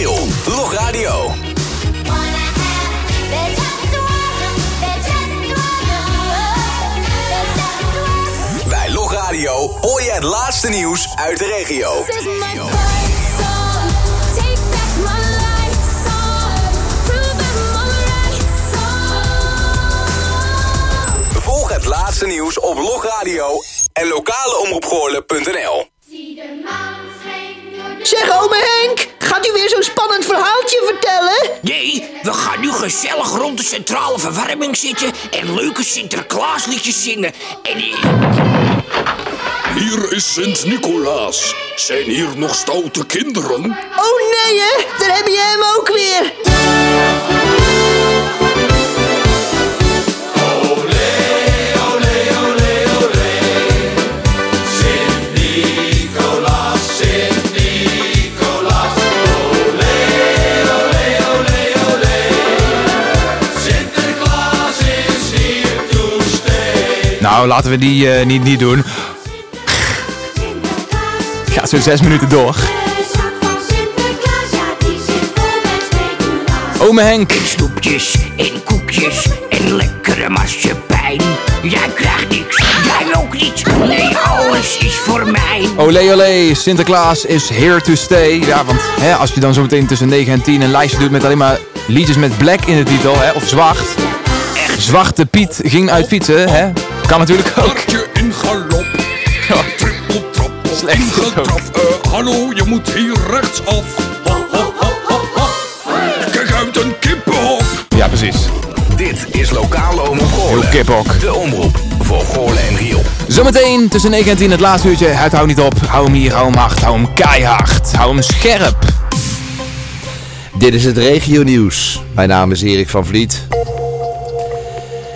Log Radio. Bij Log Radio hoor je het laatste nieuws uit de regio. Volg het laatste nieuws op Log Radio en lokaleomroepgoorlen.nl. Zeg, ome Henk, gaat u weer zo'n spannend verhaaltje vertellen? Nee, we gaan nu gezellig rond de centrale verwarming zitten en leuke Sinterklaasliedjes zingen. En Hier is Sint-Nicolaas. Zijn hier nog stoute kinderen? Oh nee, hè? Daar heb je hem ook weer. Nou, laten we die eh, niet, niet doen. Gaat zo zes minuten door. Ome Henk. Snoepjes en koekjes en lekkere marsepein. Jij krijgt niks, jij ook niet. Nee, alles is voor mij. Olé olé, Sinterklaas is here to stay. Ja, want hè, als je dan zo meteen tussen 9 en 10 een lijstje doet met alleen maar liedjes met black in de titel, hè, of zwart. Zwarte Piet ging uit fietsen, hè. Kan natuurlijk ook. in galop. Trippel trap. Slecht. Eh, hallo, je moet hier rechtsaf. Ha, ha, ha, ha, ha. Kijk uit een kippenhok. Ja, precies. Dit is Lokale Omroep Heel Goorlen. kiphok. De omroep voor Goorlen en Riool. Zometeen tussen 9 en 10 het laatste uurtje. Het houdt niet op. Hou hem hier, hou hem hard, hou hem keihard. Hou hem scherp. Dit is het regionieuws. Mijn naam is Erik van Vliet.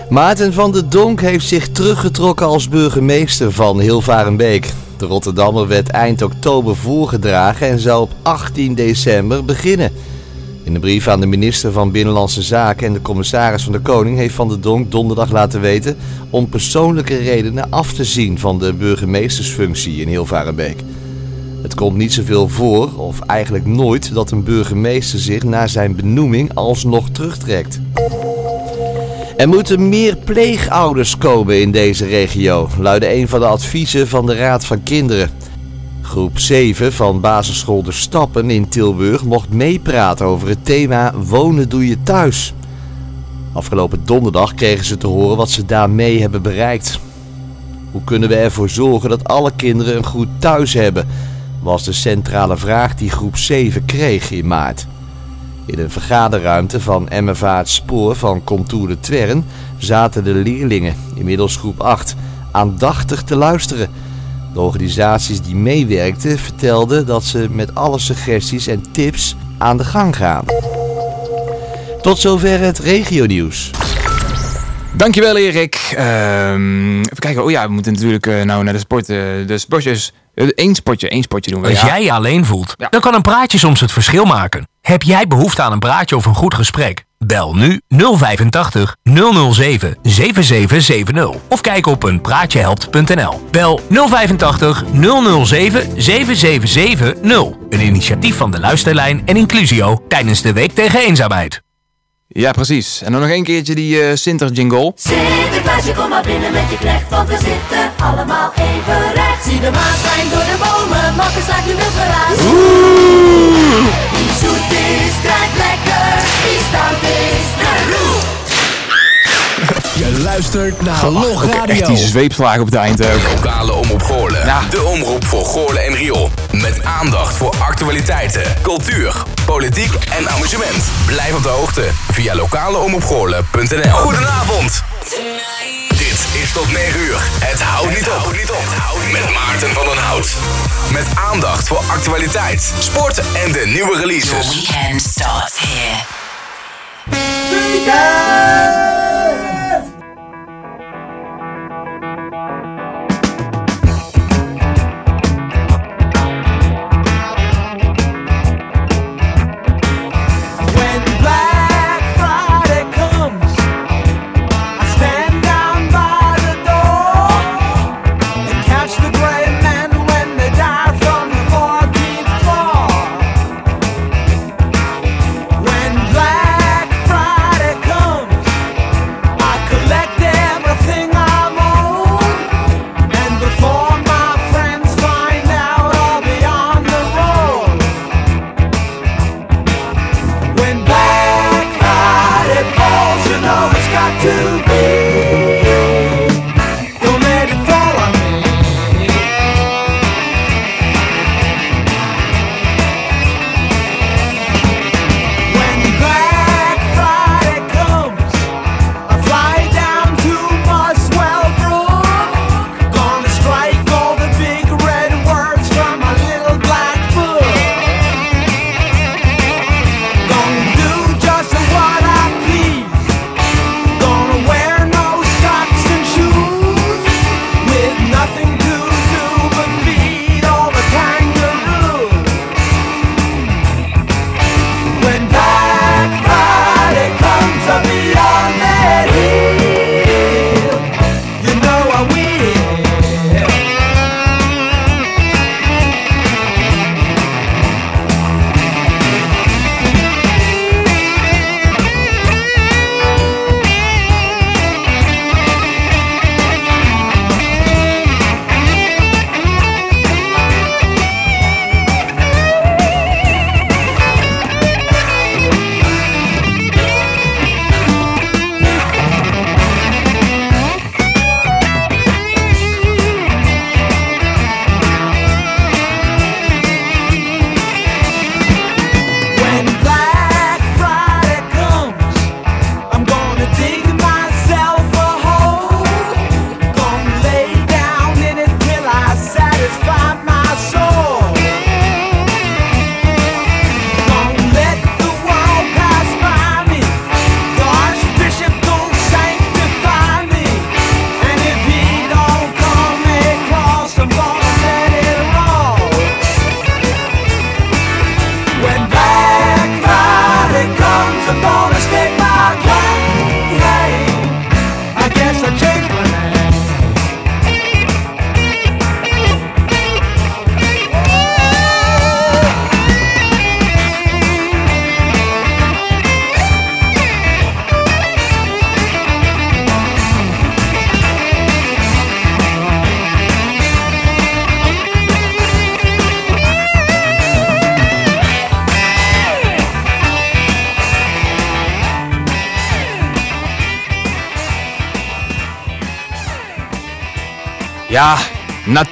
Maarten van der Donk heeft zich teruggetrokken als burgemeester van Hilvarenbeek. De Rotterdammer werd eind oktober voorgedragen en zou op 18 december beginnen. In de brief aan de minister van Binnenlandse Zaken en de commissaris van de Koning heeft Van der Donk donderdag laten weten om persoonlijke redenen af te zien van de burgemeestersfunctie in Hilvarenbeek. Het komt niet zoveel voor, of eigenlijk nooit, dat een burgemeester zich na zijn benoeming alsnog terugtrekt. Er moeten meer pleegouders komen in deze regio, luidde een van de adviezen van de Raad van Kinderen. Groep 7 van basisschool De Stappen in Tilburg mocht meepraten over het thema Wonen doe je thuis. Afgelopen donderdag kregen ze te horen wat ze daarmee hebben bereikt. Hoe kunnen we ervoor zorgen dat alle kinderen een goed thuis hebben? Was de centrale vraag die groep 7 kreeg in maart. In een vergaderruimte van Het Spoor van Contour de Twern zaten de leerlingen, inmiddels groep 8, aandachtig te luisteren. De organisaties die meewerkten vertelden dat ze met alle suggesties en tips aan de gang gaan. Tot zover het regionieuws. Dankjewel Erik. Ehm, even kijken. Oh ja, we moeten natuurlijk eh, nou naar de sport. eh, de sportjes. Eén sportje, één sportje doen we. Als ja. jij je alleen voelt, dan kan een praatje soms het verschil maken. Heb jij behoefte aan een praatje of een goed gesprek? Bel nu 085 007 7770 of kijk op een praatjehelpt.nl. Bel 085 007 7770. Een initiatief van de Luisterlijn en Inclusio tijdens de Week tegen Eenzaamheid. Ja, precies. En dan nog één keertje die eh Sinter jingle. Sinterklaasje, kom maar binnen met je knecht, want we zitten allemaal even recht. Zie de maan schijnt door de bomen, makkers laat je wild geraas. Die zoet is, krijgt lekker, die stout is, de roe. *laughs* Je luistert naar Log ook Echt Radio. die zweepslagen op het eind ook. Lokale Omroep Goorlen. De omroep voor Goorlen en Riool. Met aandacht voor actualiteiten, cultuur, politiek en amusement. Blijf op de hoogte via lokaleomroepgoorlen.nl Goedenavond. Dit is tot 9 uur. Het houdt niet op. Met Maarten van den Hout. Met aandacht voor actualiteit, sport en de nieuwe releases. weekend starts here. When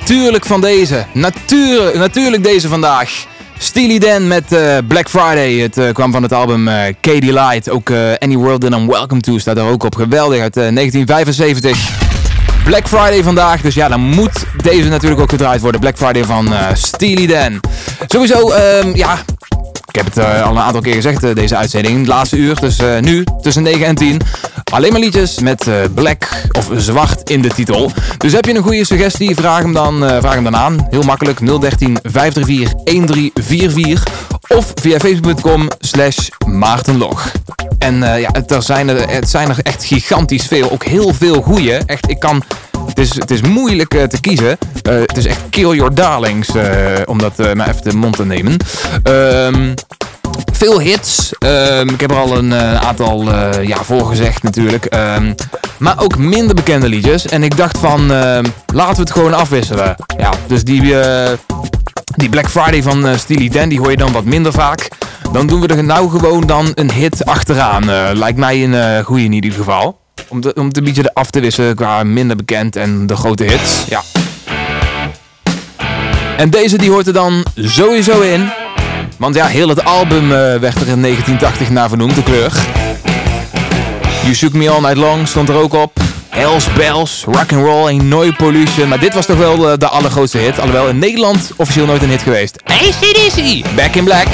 natuurlijk van deze. Natuurlijk, natuurlijk deze vandaag. Steely Dan met eh, Black Friday. Het eh, kwam van het album Katie Light. Ook Any World That I'm Welcome To staat er ook op. Geweldig uit eh, 1975. Black Friday vandaag. Dus ja, dan moet deze natuurlijk ook gedraaid worden. Black Friday van Steely Dan. Sowieso, ehm, ja, ik heb het eh, al een aantal keer gezegd, eh, deze uitzending. Het laatste uur, dus eh, nu tussen 9 en 10. Alleen maar liedjes met black of zwart in de titel. Dus heb je een goede suggestie, vraag hem dan, vraag hem dan aan. Heel makkelijk, 013 534 1344. Of via facebook.com slash maartenlog. En eh, ja, het, er zijn er, het zijn er echt gigantisch veel. Ook heel veel goeie. Echt, ik kan... Het is, het is moeilijk eh, te kiezen. Eh, het is echt kill your darlings, om dat maar even de mond te nemen. Ehm... Veel hits. Ehm, ik heb er al een aantal ja, voor gezegd natuurlijk. Ehm, maar ook minder bekende liedjes. En ik dacht van, laten we het gewoon afwisselen. Ja, dus die, die Black Friday van eh Steely Dan, die hoor je dan wat minder vaak. Dan doen we er nou gewoon dan een hit achteraan. Eh, lijkt mij een eh goede in ieder geval. Om, om het een beetje af te wisselen qua minder bekend en de grote hits. Ja. En deze die hoort er dan sowieso in. Want ja, heel het album werd er in 1980 naar vernoemd, de kleur. You Shook Me All Night Long stond er ook op. Hells Bells, Rock and Roll en No Pollution. Maar dit was toch wel de, de allergrootste hit. Alhoewel in Nederland officieel nooit een hit geweest. ACDC, Back in Black.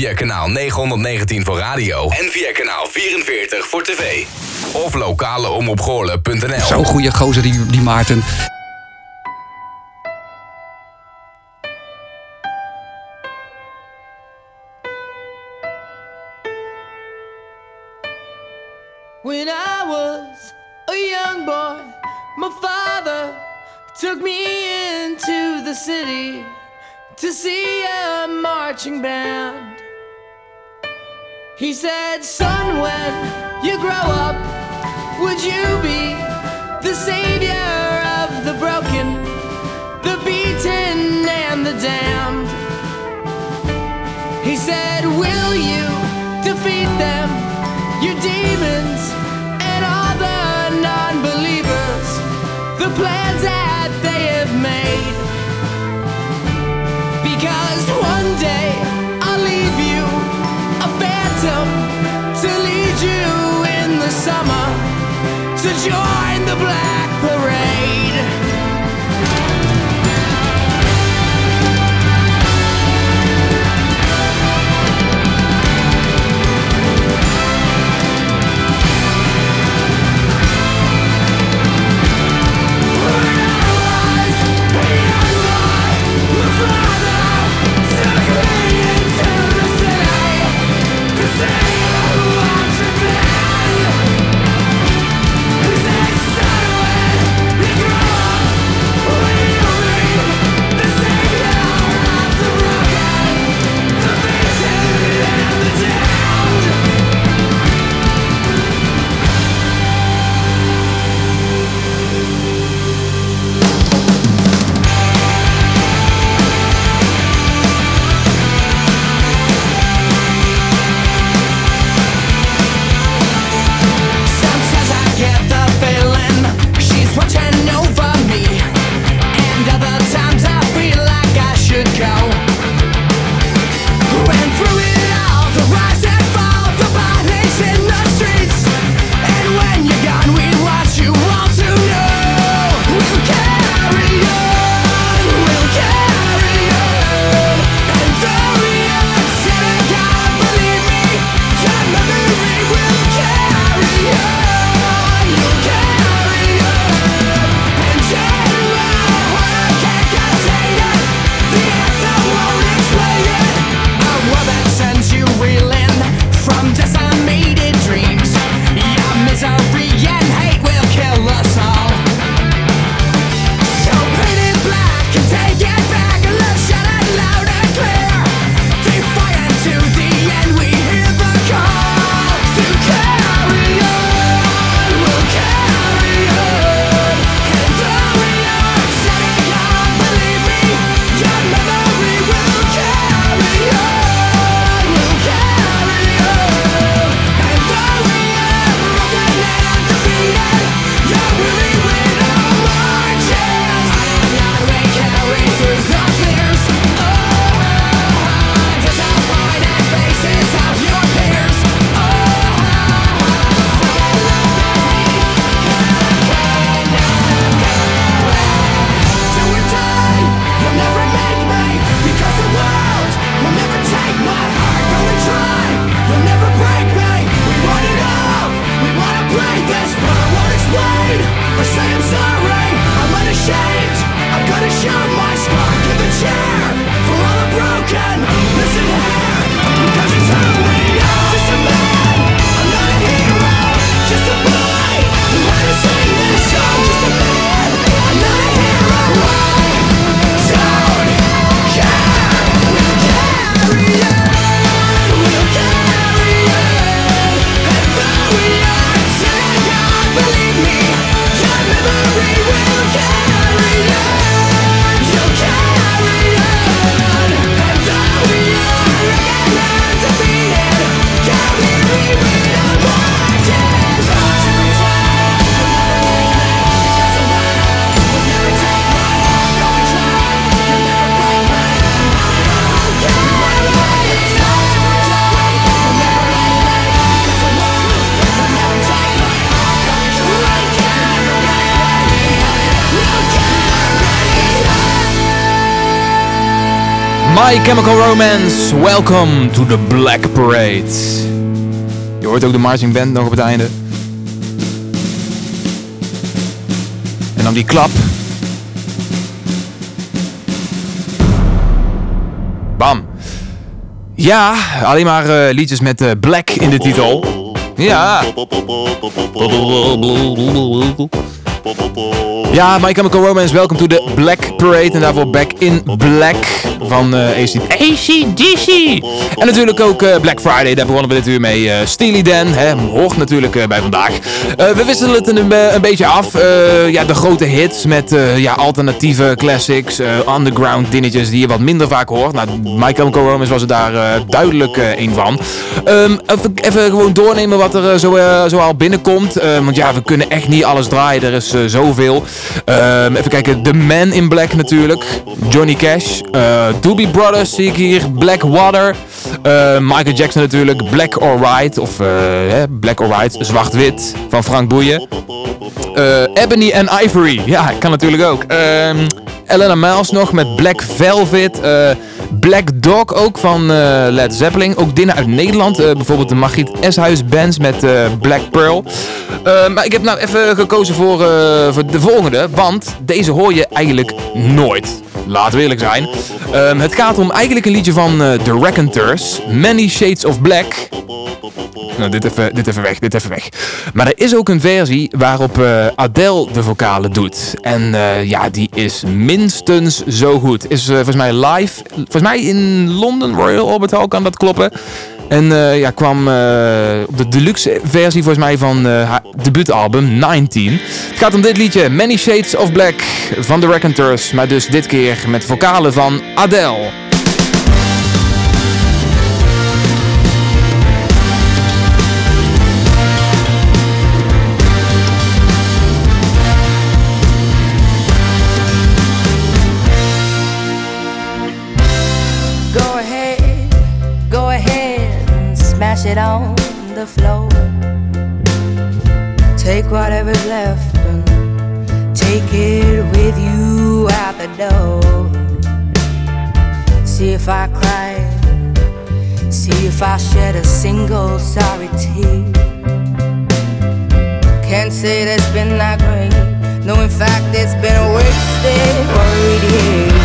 via kanaal 919 voor radio en via kanaal 44 voor tv. Of lokaleomopgoorlen.nl Zo'n goede gozer die, die Maarten. Chemical Romance, welcome to the Black Parade. Je hoort ook de marching band nog op het einde. En dan die klap. Bam. Ja, alleen maar eh, liedjes met eh, black in de titel. Ja. Ja, My Chemical Romance, welcome to the Black Parade. En daarvoor Back in Black van eh AC ACDC. En natuurlijk ook eh, Black Friday, daar begonnen we dit uur mee. eh Steely Dan, hè, hoort natuurlijk bij vandaag. We wisselen het een, een beetje af. Ja, de grote hits met ja, alternatieve classics, underground dingetjes die je wat minder vaak hoort. Nou, Chemical Romance was er daar duidelijk een van. Ehm, even, even gewoon doornemen wat er zo, al binnenkomt. Eh, want ja, we kunnen echt niet alles draaien. Er is zoveel. Ehm, even kijken. The Man in Black natuurlijk. Johnny Cash. Doobie Brothers zie ik hier. Black Water. eh, Michael Jackson natuurlijk. Black or White. Of eh, Black or White. Zwart-wit. Van Frank Boeien. Eh, Ebony and Ivory. Ja, kan natuurlijk ook. Elena Miles nog met Black Velvet. eh, Black Dog ook van eh, Led Zeppelin. Ook dingen uit Nederland. eh, bijvoorbeeld de Margriet Eshuis Bands met Black Pearl. Maar ik heb nou even gekozen voor, voor de volgende. Want deze hoor je eigenlijk nooit. Laten we eerlijk zijn. Ehm, het gaat om eigenlijk een liedje van The Raconteurs. Many Shades of Black. Nou, dit even, dit even weg, dit even weg. Maar er is ook een versie waarop Adele de vocalen doet. En ja, die is minstens zo goed. Is eh, volgens mij live, volgens mij in Londen, Royal Albert Hall, kan dat kloppen. En eh, ja, kwam eh, op de deluxe versie volgens mij van haar debuutalbum 19. Het gaat om dit liedje, Many Shades of Black van The Raconteurs. Maar dus dit keer met vocalen van Adele. Smash it on the floor. Take whatever's left and take it with you out the door. See if I cry, see if I shed a single sorry tear. Can't say that's been that great. No, in fact, it's been a wasted, worried.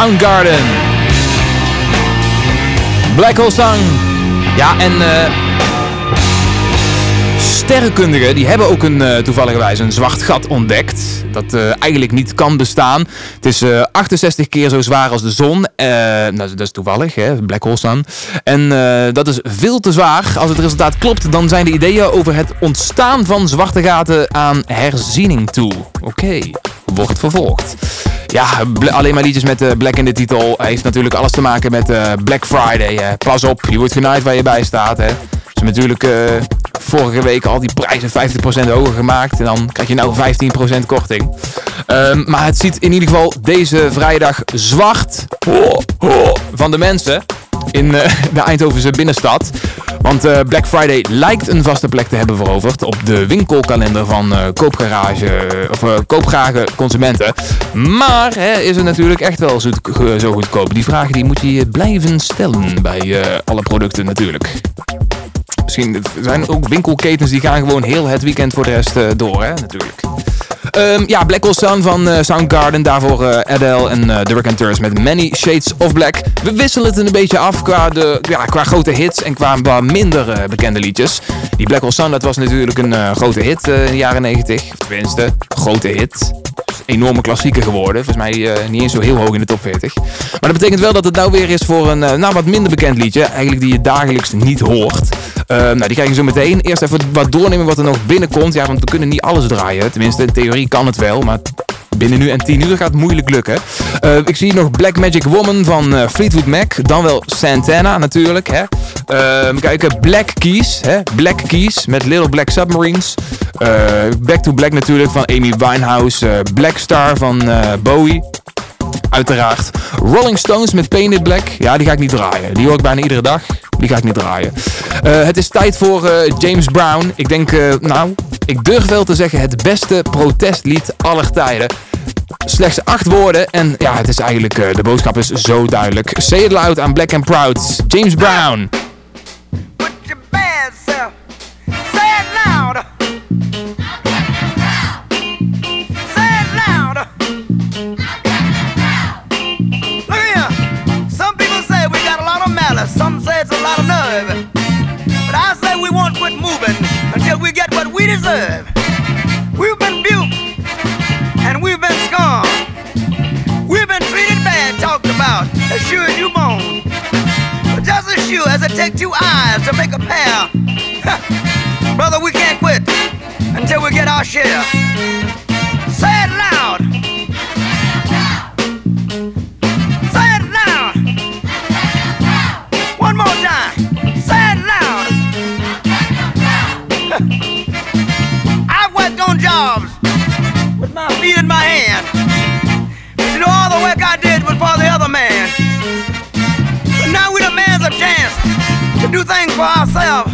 Soundgarden. Black Hole Sun. Ja, en eh sterrenkundigen die hebben ook een, eh toevallig wijze een zwart gat ontdekt. Dat eh, eigenlijk niet kan bestaan. Het is eh, 68 keer zo zwaar als de zon. Eh, nou, dat is toevallig, hè? Black Hole. En eh, dat is veel te zwaar. Als het resultaat klopt, dan zijn de ideeën over het ontstaan van zwarte gaten aan herziening toe. Oké, wordt vervolgd. Ja, alleen maar liedjes met eh, Black in de titel heeft natuurlijk alles te maken met eh, Black Friday. Pas op, je wordt genaaid waar je bij staat. Hè. Ze hebben natuurlijk eh, vorige week al die prijzen 50% hoger gemaakt. En dan krijg je nou 15% korting. Ehm, maar het ziet in ieder geval deze vrijdag zwart van de mensen in eh, *laughs* de Eindhovense binnenstad. Want eh, Black Friday lijkt een vaste plek te hebben veroverd op de winkelkalender van eh, koopgarage of koopgrage consumenten. Maar hè, is het natuurlijk echt wel zo, zo goedkoop? Die vragen die moet je blijven stellen bij alle producten natuurlijk. Misschien er zijn ook winkelketens die gaan gewoon heel het weekend voor de rest door, hè, natuurlijk. Ehm, ja, Black Hole Sun van eh, Soundgarden. Daarvoor eh, Adele en eh The Raconteurs met Many Shades of Black. We wisselen het een beetje af qua, de, ja, qua grote hits en qua wat minder bekende liedjes. Die Black Hole Sun, dat was natuurlijk een grote hit in de jaren 90. Of tenminste, grote hit. Enorme klassieker geworden. Volgens mij niet eens zo heel hoog in de top 40. Maar dat betekent wel dat het nou weer is voor een nou, wat minder bekend liedje. Eigenlijk die je dagelijks niet hoort. Eh, nou, die krijg je zo meteen. Eerst even wat doornemen wat er nog binnenkomt. Ja, want we kunnen niet alles draaien. Tenminste, in kan het wel. Maar binnen nu en 10 uur gaat het moeilijk lukken. Eh, ik zie nog Black Magic Woman van eh, Fleetwood Mac. Dan wel Santana natuurlijk. Hè. Ehm, kijken, Black Keys. Hè. Black Keys met Little Black Submarines. Eh, Back to Black natuurlijk van Amy Winehouse. eh, Black Star van Bowie. Uiteraard. Rolling Stones met Painted Black. Ja, die ga ik niet draaien. Die hoor ik bijna iedere dag. Die ga ik niet draaien. Eh, het is tijd voor eh, James Brown. Ik denk, eh, nou, ik durf wel te zeggen het beste protestlied aller tijden. Slechts acht woorden en ja, het is eigenlijk, de boodschap is zo duidelijk. Say it loud aan Black and Proud. James Brown. bad self. Say it louder. We get what we deserve. We've been buked and we've been scorned. We've been treated bad, talked about, as sure as you moan. But just as sure as it takes two eyes to make a pair, *laughs* brother, we can't quit until we get our share. With my hand. You know, all the work I did was for the other man. But now we demands a chance to do things for ourselves.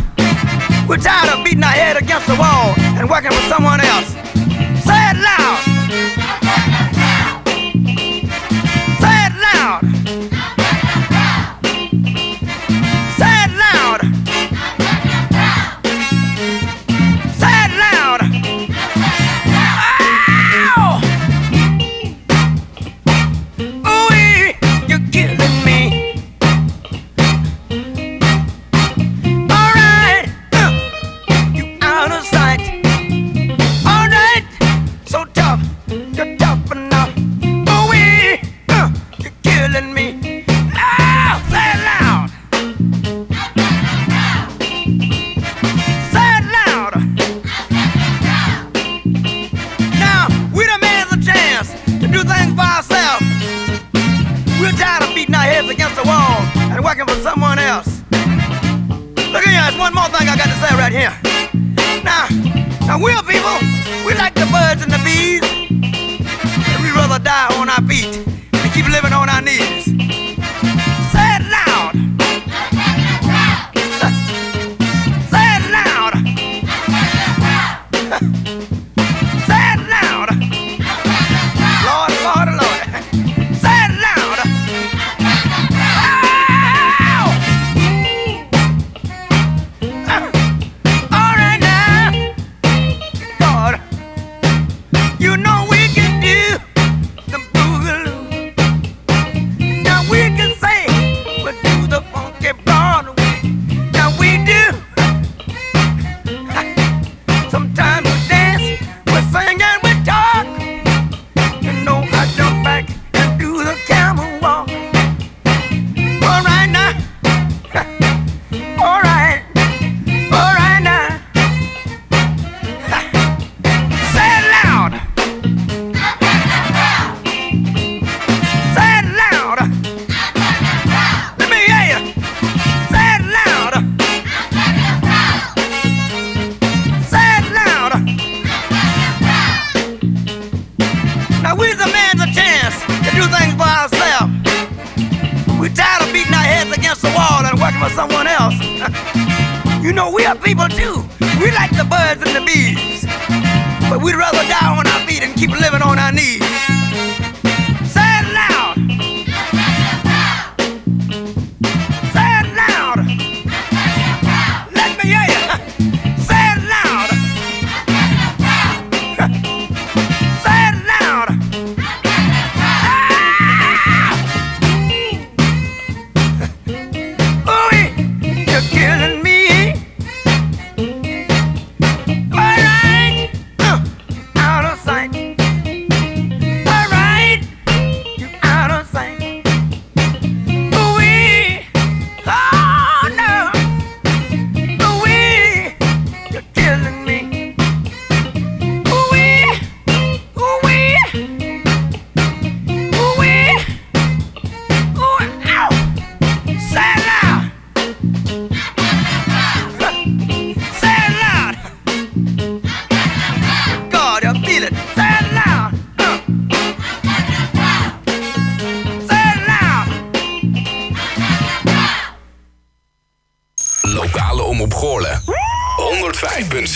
We're tired of beating our head against the wall and working for someone else. Someone else. Look here, there's one more thing I got to say right here. Now, now we're people, we like the birds and the bees. We'd rather die on our feet and keep living on our knees.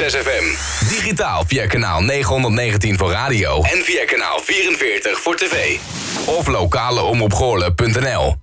6FM. Digitaal via kanaal 919 voor radio en via kanaal 44 voor tv. Of lokaleomroepgoorlen.nl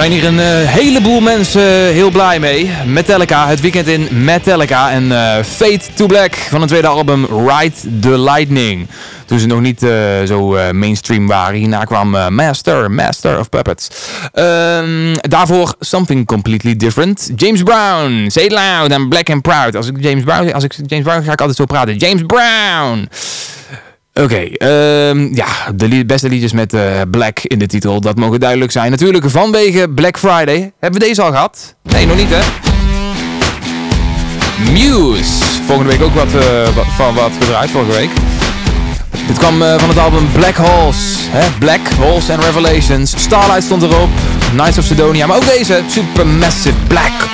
zijn hier een eh, heleboel mensen eh, heel blij mee. Metallica, het weekend in Metallica en eh, Fade to Black van het tweede album Ride the Lightning. Toen ze nog niet zo mainstream waren. Hierna kwam Master, Master of Puppets. Ehm, daarvoor Something Completely Different. James Brown, Say It Loud and Black and Proud. Als ik James Brown, als ik James Brown ga ik altijd zo praten. James Brown! Oké, ehm, ja, de beste liedjes met eh, Black in de titel, dat mogen duidelijk zijn. Natuurlijk vanwege Black Friday. Hebben we deze al gehad? Nee, nog niet hè? Muse. Volgende week ook wat, eh, wat, van wat gedraaid, vorige week. Dit kwam eh, van het album Black Holes. Hè? Black Holes and Revelations. Starlight stond erop. Knights of Sidonia. Maar ook deze. Supermassive Black.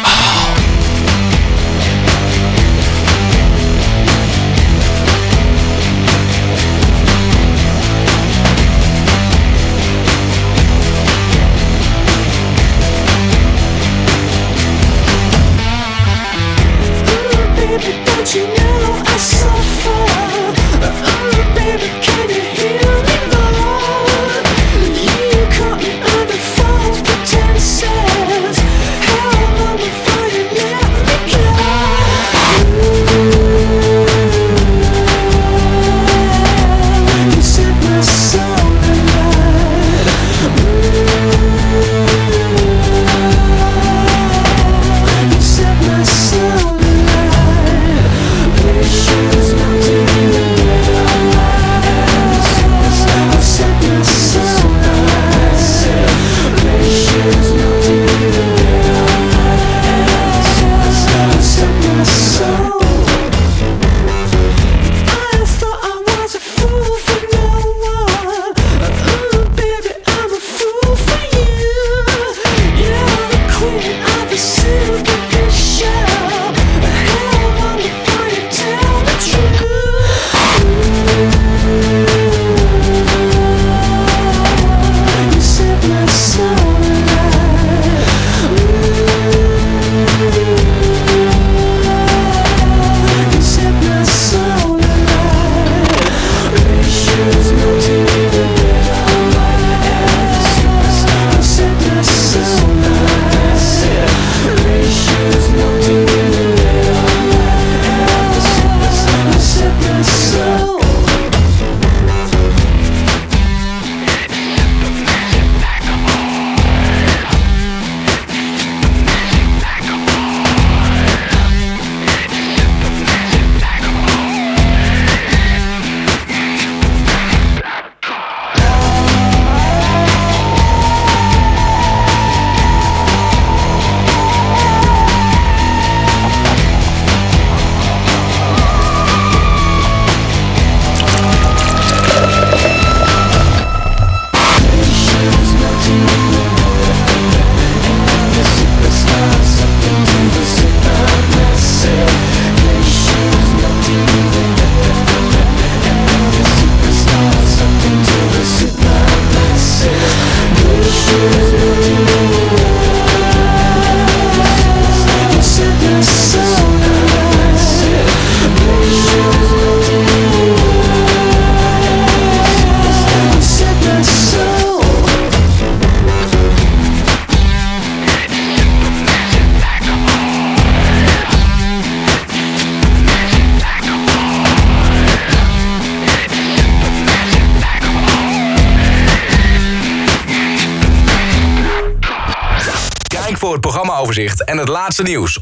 Nieuws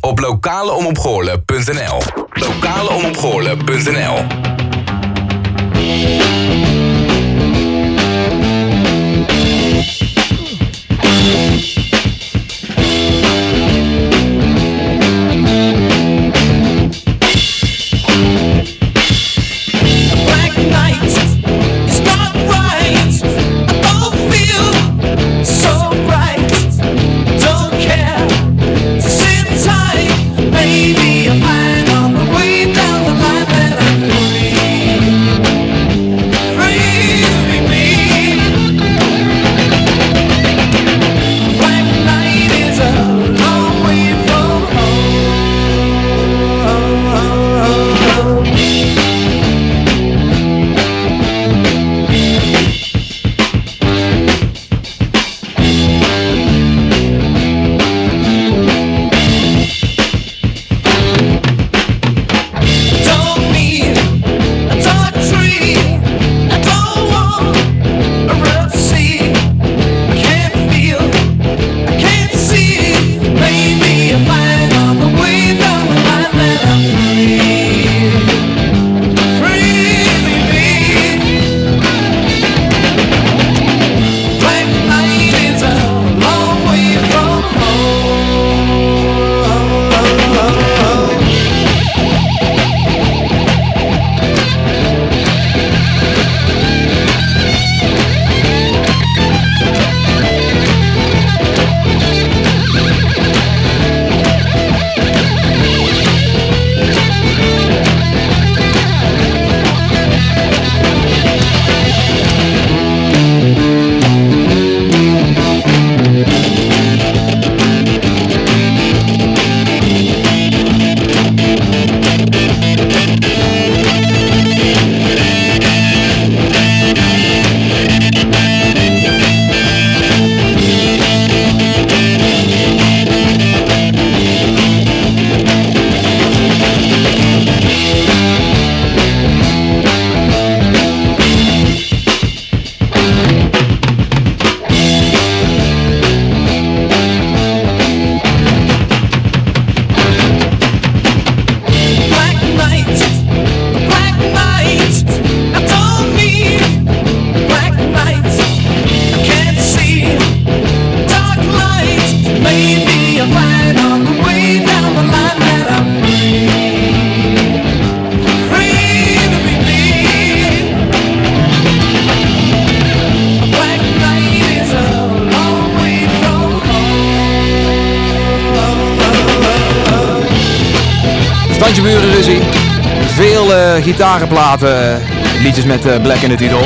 gitarenplaten, eh, liedjes met eh, Black in de titel.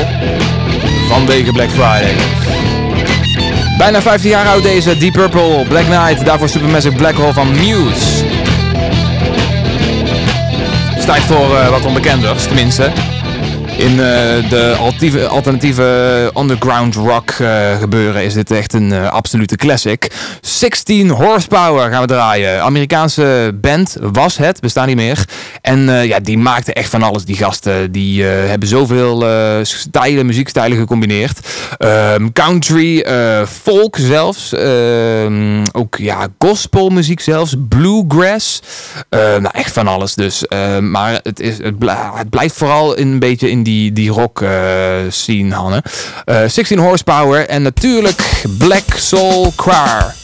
Vanwege Black Friday. Bijna 15 jaar oud deze Deep Purple, Black Knight, daarvoor Supermassive Black Hole van Muse. Het tijd voor eh, wat onbekenders, tenminste. In de alternatieve, underground rock gebeuren is dit echt een absolute classic. 16 Horsepower gaan we draaien. Amerikaanse band was het, bestaat niet meer. En eh, ja, die maakten echt van alles, die gasten. Die eh, hebben zoveel eh, stijlen, muziekstijlen gecombineerd. Ehm, country, folk zelfs. Ehm, ook ja, gospelmuziek zelfs. Bluegrass. Nou, echt van alles dus. Ehm, maar het, is, het, bl- het blijft vooral een beetje in die, die rock scene hangen. Eh, 16 Horsepower en natuurlijk Black Soul Choir.